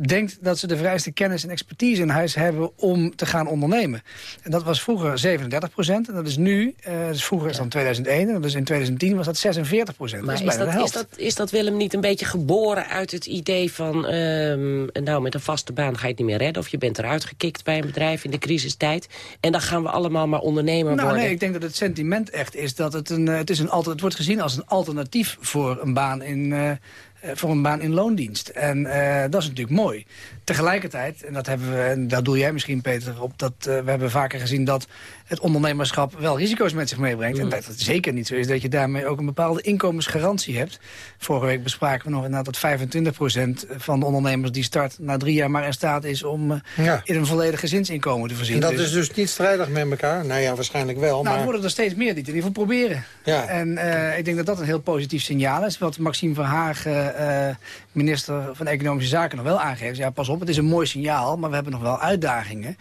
[SPEAKER 23] denkt dat ze de vereiste kennis en expertise in huis hebben om te gaan ondernemen. En dat was vroeger 37 procent. En dat is nu, uh, dus vroeger is dan 2001. En dus in 2010 was dat 46 procent.
[SPEAKER 16] Maar
[SPEAKER 23] dat is,
[SPEAKER 16] is, dat, is, dat, is dat Willem niet een beetje geboren uit het idee van... Um, nou, met een vaste baan ga je het niet meer redden... of je bent eruit gekikt bij een bedrijf in de crisistijd... en dan gaan we allemaal maar ondernemer
[SPEAKER 23] nou,
[SPEAKER 16] worden?
[SPEAKER 23] Nee, ik denk dat het sentiment echt is dat het een... Het, is een het wordt gezien als een alternatief voor een baan in... Uh, voor een baan in loondienst. En uh, dat is natuurlijk mooi. Tegelijkertijd, en dat hebben we, en daar doe jij misschien Peter op... dat uh, we hebben vaker gezien dat het ondernemerschap wel risico's met zich meebrengt. Mm. En dat het zeker niet zo is dat je daarmee ook een bepaalde inkomensgarantie hebt. Vorige week bespraken we nog inderdaad dat 25% van de ondernemers die start... na drie jaar maar in staat is om ja. in een volledig gezinsinkomen te voorzien.
[SPEAKER 17] En dat
[SPEAKER 23] dus,
[SPEAKER 17] is dus niet strijdig met elkaar? Nou ja, waarschijnlijk wel.
[SPEAKER 23] Nou,
[SPEAKER 17] maar...
[SPEAKER 23] worden er steeds meer die het in ieder geval proberen.
[SPEAKER 17] Ja.
[SPEAKER 23] En uh, ik denk dat dat een heel positief signaal is. Wat Maxime Verhagen, uh, minister van Economische Zaken, nog wel aangeeft. Ja, pas op, het is een mooi signaal, maar we hebben nog wel uitdagingen.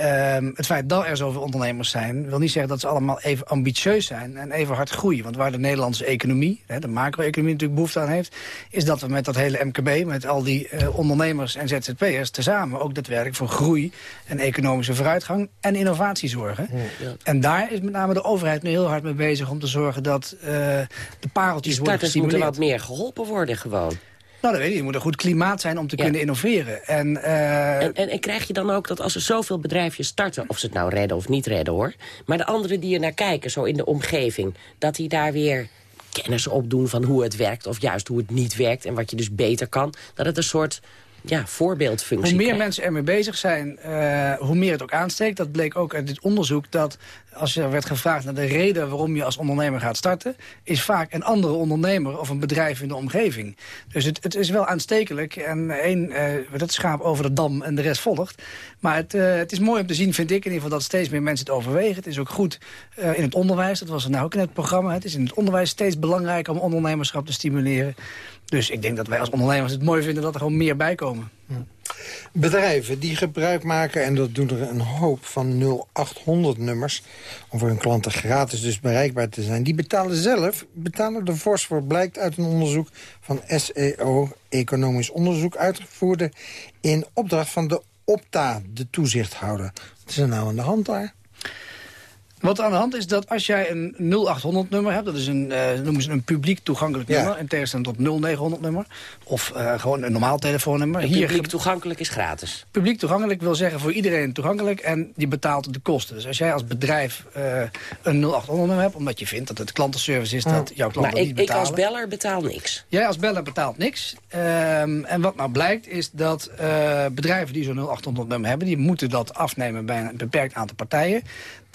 [SPEAKER 23] Um, het feit dat er zoveel ondernemers zijn... wil niet zeggen dat ze allemaal even ambitieus zijn en even hard groeien. Want waar de Nederlandse economie, hè, de macro-economie natuurlijk behoefte aan heeft... is dat we met dat hele MKB, met al die uh, ondernemers en ZZP'ers... tezamen ook daadwerkelijk voor groei en economische vooruitgang en innovatie zorgen. Ja. En daar is met name de overheid nu heel hard mee bezig om te zorgen... dat uh, de pareltjes worden gestimuleerd.
[SPEAKER 16] moeten wat meer geholpen worden gewoon.
[SPEAKER 23] Nou, dat weet je. Er moet een goed klimaat zijn om te ja. kunnen innoveren. En, uh...
[SPEAKER 16] en, en, en, krijg je dan ook dat als er zoveel bedrijfjes starten... of ze het nou redden of niet redden, hoor... maar de anderen die er naar kijken, zo in de omgeving... dat die daar weer kennis opdoen van hoe het werkt... of juist hoe het niet werkt en wat je dus beter kan... dat het een soort ja, voorbeeldfunctie
[SPEAKER 23] Hoe meer
[SPEAKER 16] krijgt.
[SPEAKER 23] mensen ermee bezig zijn, uh, hoe meer het ook aansteekt. Dat bleek ook uit dit onderzoek dat als er werd gevraagd naar de reden waarom je als ondernemer gaat starten... is vaak een andere ondernemer of een bedrijf in de omgeving. Dus het, het is wel aanstekelijk. En één, uh, dat schaap over de dam en de rest volgt. Maar het, uh, het is mooi om te zien, vind ik in ieder geval... dat steeds meer mensen het overwegen. Het is ook goed uh, in het onderwijs. Dat was er nou ook in het programma. Het is in het onderwijs steeds belangrijker om ondernemerschap te stimuleren. Dus ik denk dat wij als ondernemers het mooi vinden dat er gewoon meer bij komen.
[SPEAKER 17] Ja. Bedrijven die gebruik maken, en dat doen er een hoop van 0800-nummers... om voor hun klanten gratis dus bereikbaar te zijn... die betalen zelf, betalen er fors voor... blijkt uit een onderzoek van SEO, Economisch Onderzoek... uitgevoerde in opdracht van de Opta, de toezichthouder. Wat is er nou aan de hand daar?
[SPEAKER 23] Wat aan de hand is dat als jij een 0800-nummer hebt... dat is een, uh, noemen ze een publiek toegankelijk nummer... in tegenstelling tot 0900-nummer. Of uh, gewoon een normaal telefoonnummer.
[SPEAKER 16] Publiek toegankelijk is gratis.
[SPEAKER 23] Publiek toegankelijk wil zeggen voor iedereen toegankelijk... en die betaalt de kosten. Dus als jij als bedrijf uh, een 0800-nummer hebt... omdat je vindt dat het klantenservice is dat jouw klanten
[SPEAKER 16] maar
[SPEAKER 23] niet betalen...
[SPEAKER 16] ik als beller betaal niks.
[SPEAKER 23] Jij als beller betaalt niks. Um, en wat nou blijkt is dat bedrijven die zo'n 0800-nummer hebben... die moeten dat afnemen bij een beperkt aantal partijen.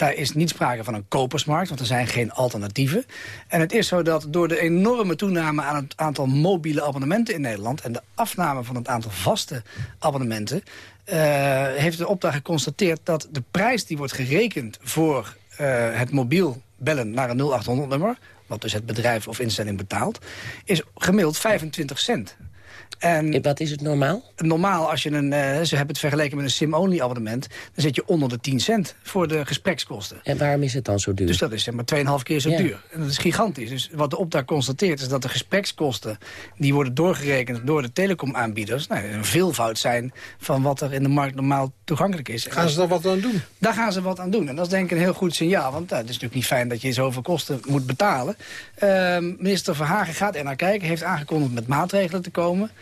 [SPEAKER 23] Daar is niet van een kopersmarkt, want er zijn geen alternatieven. En het is zo dat door de enorme toename aan het aantal mobiele abonnementen in Nederland... en de afname van het aantal vaste abonnementen... Uh, heeft de opdracht geconstateerd dat de prijs die wordt gerekend voor uh, het mobiel bellen naar een 0800-nummer... wat dus het bedrijf of instelling betaalt, is gemiddeld 25 cent.
[SPEAKER 16] En wat is het normaal?
[SPEAKER 23] Normaal, als je een, uh, ze hebben het vergeleken met een SIM-only abonnement... dan zit je onder de 10 cent voor de gesprekskosten.
[SPEAKER 16] En waarom is het dan zo duur?
[SPEAKER 23] Dus dat is zeg maar 2,5 keer zo
[SPEAKER 16] Ja.
[SPEAKER 23] duur. En dat is gigantisch. Dus wat de opdracht constateert is dat de gesprekskosten... die worden doorgerekend door de telecomaanbieders... Nou, een veelvoud zijn van wat er in de markt normaal toegankelijk is.
[SPEAKER 17] Gaan ze daar wat aan doen?
[SPEAKER 23] Daar gaan ze wat aan doen. En dat is denk ik een heel goed signaal. Want uh, het is natuurlijk niet fijn dat je zoveel kosten moet betalen. Uh, minister Verhagen gaat er naar kijken. Heeft aangekondigd met maatregelen te komen.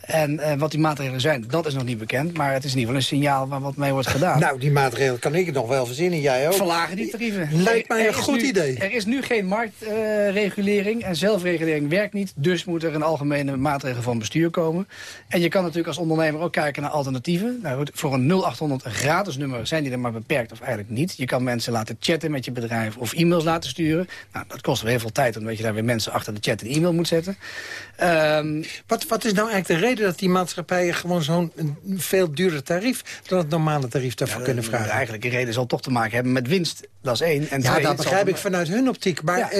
[SPEAKER 23] En uh, wat die maatregelen zijn, dat is nog niet bekend. Maar het is in ieder geval een signaal waar wat mee wordt gedaan.
[SPEAKER 17] Nou, die maatregelen kan ik nog wel verzinnen. Jij ook.
[SPEAKER 23] Verlagen die tarieven.
[SPEAKER 17] Lijkt mij
[SPEAKER 23] Er
[SPEAKER 17] een goed
[SPEAKER 23] nu-
[SPEAKER 17] idee.
[SPEAKER 23] Er is nu geen marktregulering en zelfregulering werkt niet. Dus moet er een algemene maatregel van bestuur komen. En je kan natuurlijk als ondernemer ook kijken naar alternatieven. Nou, voor een 0800 een gratis nummer zijn die er maar beperkt of eigenlijk niet. Je kan mensen laten chatten met je bedrijf of e-mails laten sturen. Nou, dat kost wel heel veel tijd omdat je daar weer mensen achter de chat en e-mail moet zetten. Ehm,
[SPEAKER 17] Wat, wat is nou eigenlijk de reden dat die maatschappijen gewoon zo'n een veel duurder tarief dan het normale tarief daarvoor kunnen vragen?
[SPEAKER 23] Nou, Eigenlijk de reden zal toch te maken hebben met winst. Dat is één. En
[SPEAKER 17] ja,
[SPEAKER 23] twee,
[SPEAKER 17] dat begrijp ik vanuit hun optiek. Maar
[SPEAKER 23] Ja.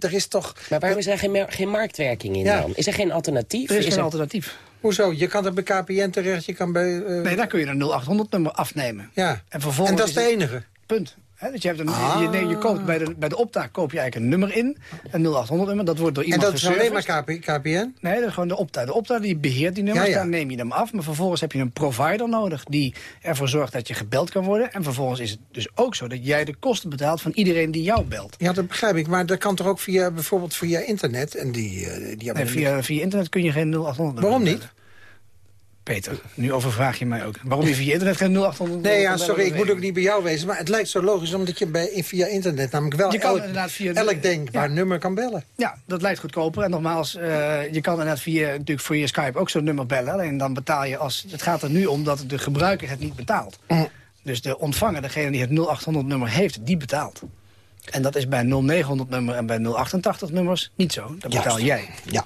[SPEAKER 17] er is toch...
[SPEAKER 16] Maar waarom is er geen, marktwerking in
[SPEAKER 17] Ja.
[SPEAKER 16] dan? Is er geen alternatief?
[SPEAKER 23] Er is geen alternatief.
[SPEAKER 17] Hoezo? Je kan er bij KPN terecht, je kan bij... eh,
[SPEAKER 23] Nee, daar kun je een 0800-nummer afnemen.
[SPEAKER 17] Ja.
[SPEAKER 23] En, vervolgens
[SPEAKER 17] En dat is de
[SPEAKER 23] het-
[SPEAKER 17] enige?
[SPEAKER 23] Punt. Dus je, hebt een,
[SPEAKER 17] Ah.
[SPEAKER 23] je, je koopt bij, de, bij de optaak koop je eigenlijk een nummer in. Een 0800-nummer. Dat wordt door
[SPEAKER 17] En
[SPEAKER 23] iemand
[SPEAKER 17] dat is alleen maar. KP, KPN?
[SPEAKER 23] Nee, dat is gewoon de optaak. De optaak die beheert die nummers,
[SPEAKER 17] Ja, ja.
[SPEAKER 23] daar neem je hem af. Maar vervolgens heb je een provider nodig die ervoor zorgt dat je gebeld kan worden. En vervolgens is het dus ook zo dat jij de kosten betaalt van iedereen die jou belt.
[SPEAKER 17] Ja, dat begrijp ik. Maar dat kan toch ook via, bijvoorbeeld via internet? En die, eh, die
[SPEAKER 23] Nee, via, via internet kun je geen 0800 nummer
[SPEAKER 17] Waarom niet?
[SPEAKER 23] Peter, nu overvraag je mij ook. Waarom je via internet geen 0800
[SPEAKER 17] Nee, ja, sorry, ik moet ook niet bij jou wezen. Maar het lijkt zo logisch, omdat je bij, via internet namelijk wel
[SPEAKER 23] Je kan
[SPEAKER 17] elk,
[SPEAKER 23] via
[SPEAKER 17] elk denkbaar nummer kan bellen.
[SPEAKER 23] Ja, dat lijkt goedkoper. En nogmaals, eh, je kan inderdaad via, natuurlijk voor je Skype ook zo'n nummer bellen. Alleen dan betaal je als... Het gaat er nu om dat de gebruiker het niet betaalt. Dus de ontvanger, degene die het 0800-nummer heeft, die betaalt. En dat is bij 0900-nummer en bij 088-nummers niet zo. Dat betaal
[SPEAKER 17] Juist.
[SPEAKER 23] jij.
[SPEAKER 17] Ja.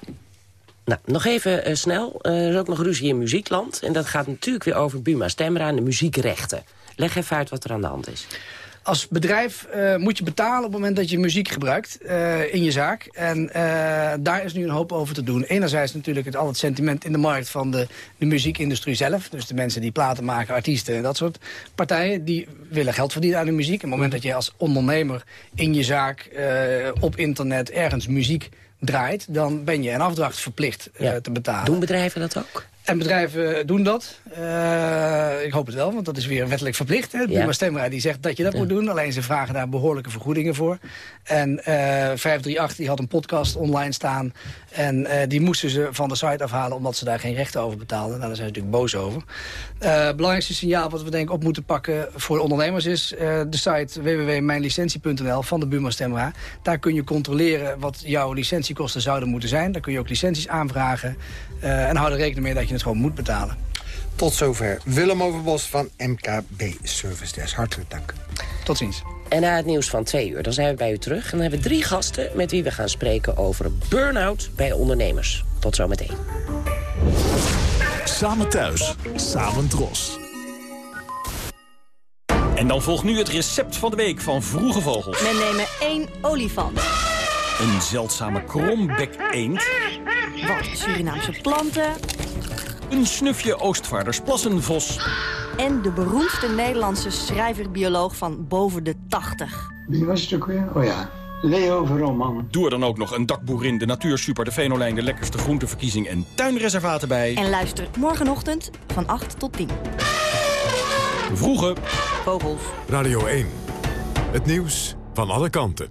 [SPEAKER 16] Nou, nog even eh, snel. Eh, er is ook nog ruzie in muziekland. En dat gaat natuurlijk weer over Buma Stemra en de muziekrechten. Leg even uit wat er aan de hand is.
[SPEAKER 23] Als bedrijf eh, moet je betalen op het moment dat je muziek gebruikt in je zaak. En daar is nu een hoop over te doen. Enerzijds natuurlijk het, al het sentiment in de markt van de, de muziekindustrie zelf. Dus de mensen die platen maken, artiesten en dat soort partijen. Die willen geld verdienen aan de muziek. Op het moment dat je als ondernemer in je zaak op internet ergens muziek draait... dan ben je een afdracht verplicht eh, te betalen.
[SPEAKER 16] Doen bedrijven dat ook?
[SPEAKER 23] En bedrijven doen dat. Eh, ik hoop het wel, want dat is weer wettelijk verplicht. Hè?
[SPEAKER 16] Ja.
[SPEAKER 23] Buma Stemra die zegt dat je dat moet doen. Alleen ze vragen daar behoorlijke vergoedingen voor. En eh 538 die had een podcast online staan. En eh, die moesten ze van de site afhalen omdat ze daar geen rechten over betaalden. Nou, daar zijn ze natuurlijk boos over. Eh, Het belangrijkste signaal wat we denk ik op moeten pakken voor de ondernemers is... eh, de site www.mijnlicentie.nl van de Buma Stemra. Daar kun je controleren wat jouw licentiekosten zouden moeten zijn. Daar kun je ook licenties aanvragen. Eh, en hou er rekening mee dat je het gewoon moet betalen.
[SPEAKER 17] Tot zover Willem Overbos van MKB Service Desk. Hartelijk dank.
[SPEAKER 23] Tot ziens.
[SPEAKER 16] En na het nieuws van twee uur, dan zijn we bij u terug. En dan hebben we drie gasten met wie we gaan spreken over burn-out bij ondernemers. Tot zometeen.
[SPEAKER 24] Samen thuis, samen dros.
[SPEAKER 25] En dan volgt nu het recept van de week van Vroege Vogels.
[SPEAKER 26] We nemen één olifant.
[SPEAKER 25] Een zeldzame krombek eend.
[SPEAKER 26] Wat Surinaamse planten.
[SPEAKER 25] Een snufje Oostvaardersplassenvos.
[SPEAKER 26] En de beroemdste Nederlandse schrijver-bioloog van boven de 80.
[SPEAKER 25] Wie was het ook weer? Oh ja, Leo Verroman. Doe er dan ook nog een dakboerin, de natuursuper, de venolijn... de lekkerste groenteverkiezing en tuinreservaten bij.
[SPEAKER 26] En luister morgenochtend van 8 tot 10.
[SPEAKER 25] Vroege
[SPEAKER 26] Vogels.
[SPEAKER 1] Radio 1. Het nieuws van alle kanten.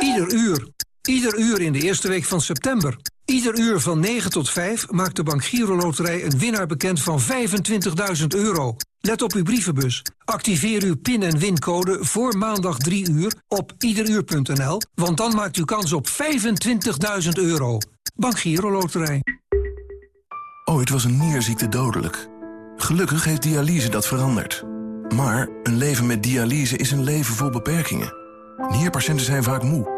[SPEAKER 27] Ieder uur. Ieder uur in de eerste week van september. Ieder uur van 9 tot 5 maakt de Bank Giro Loterij een winnaar bekend van 25.000 euro. Let op uw brievenbus. Activeer uw PIN- en wincode voor maandag 3 uur op iederuur.nl, want dan maakt u kans op 25.000 euro. Bank Giro Loterij.
[SPEAKER 28] Ooit was een nierziekte dodelijk. Gelukkig heeft dialyse dat veranderd. Maar een leven met dialyse is een leven vol beperkingen. Nierpatiënten zijn vaak moe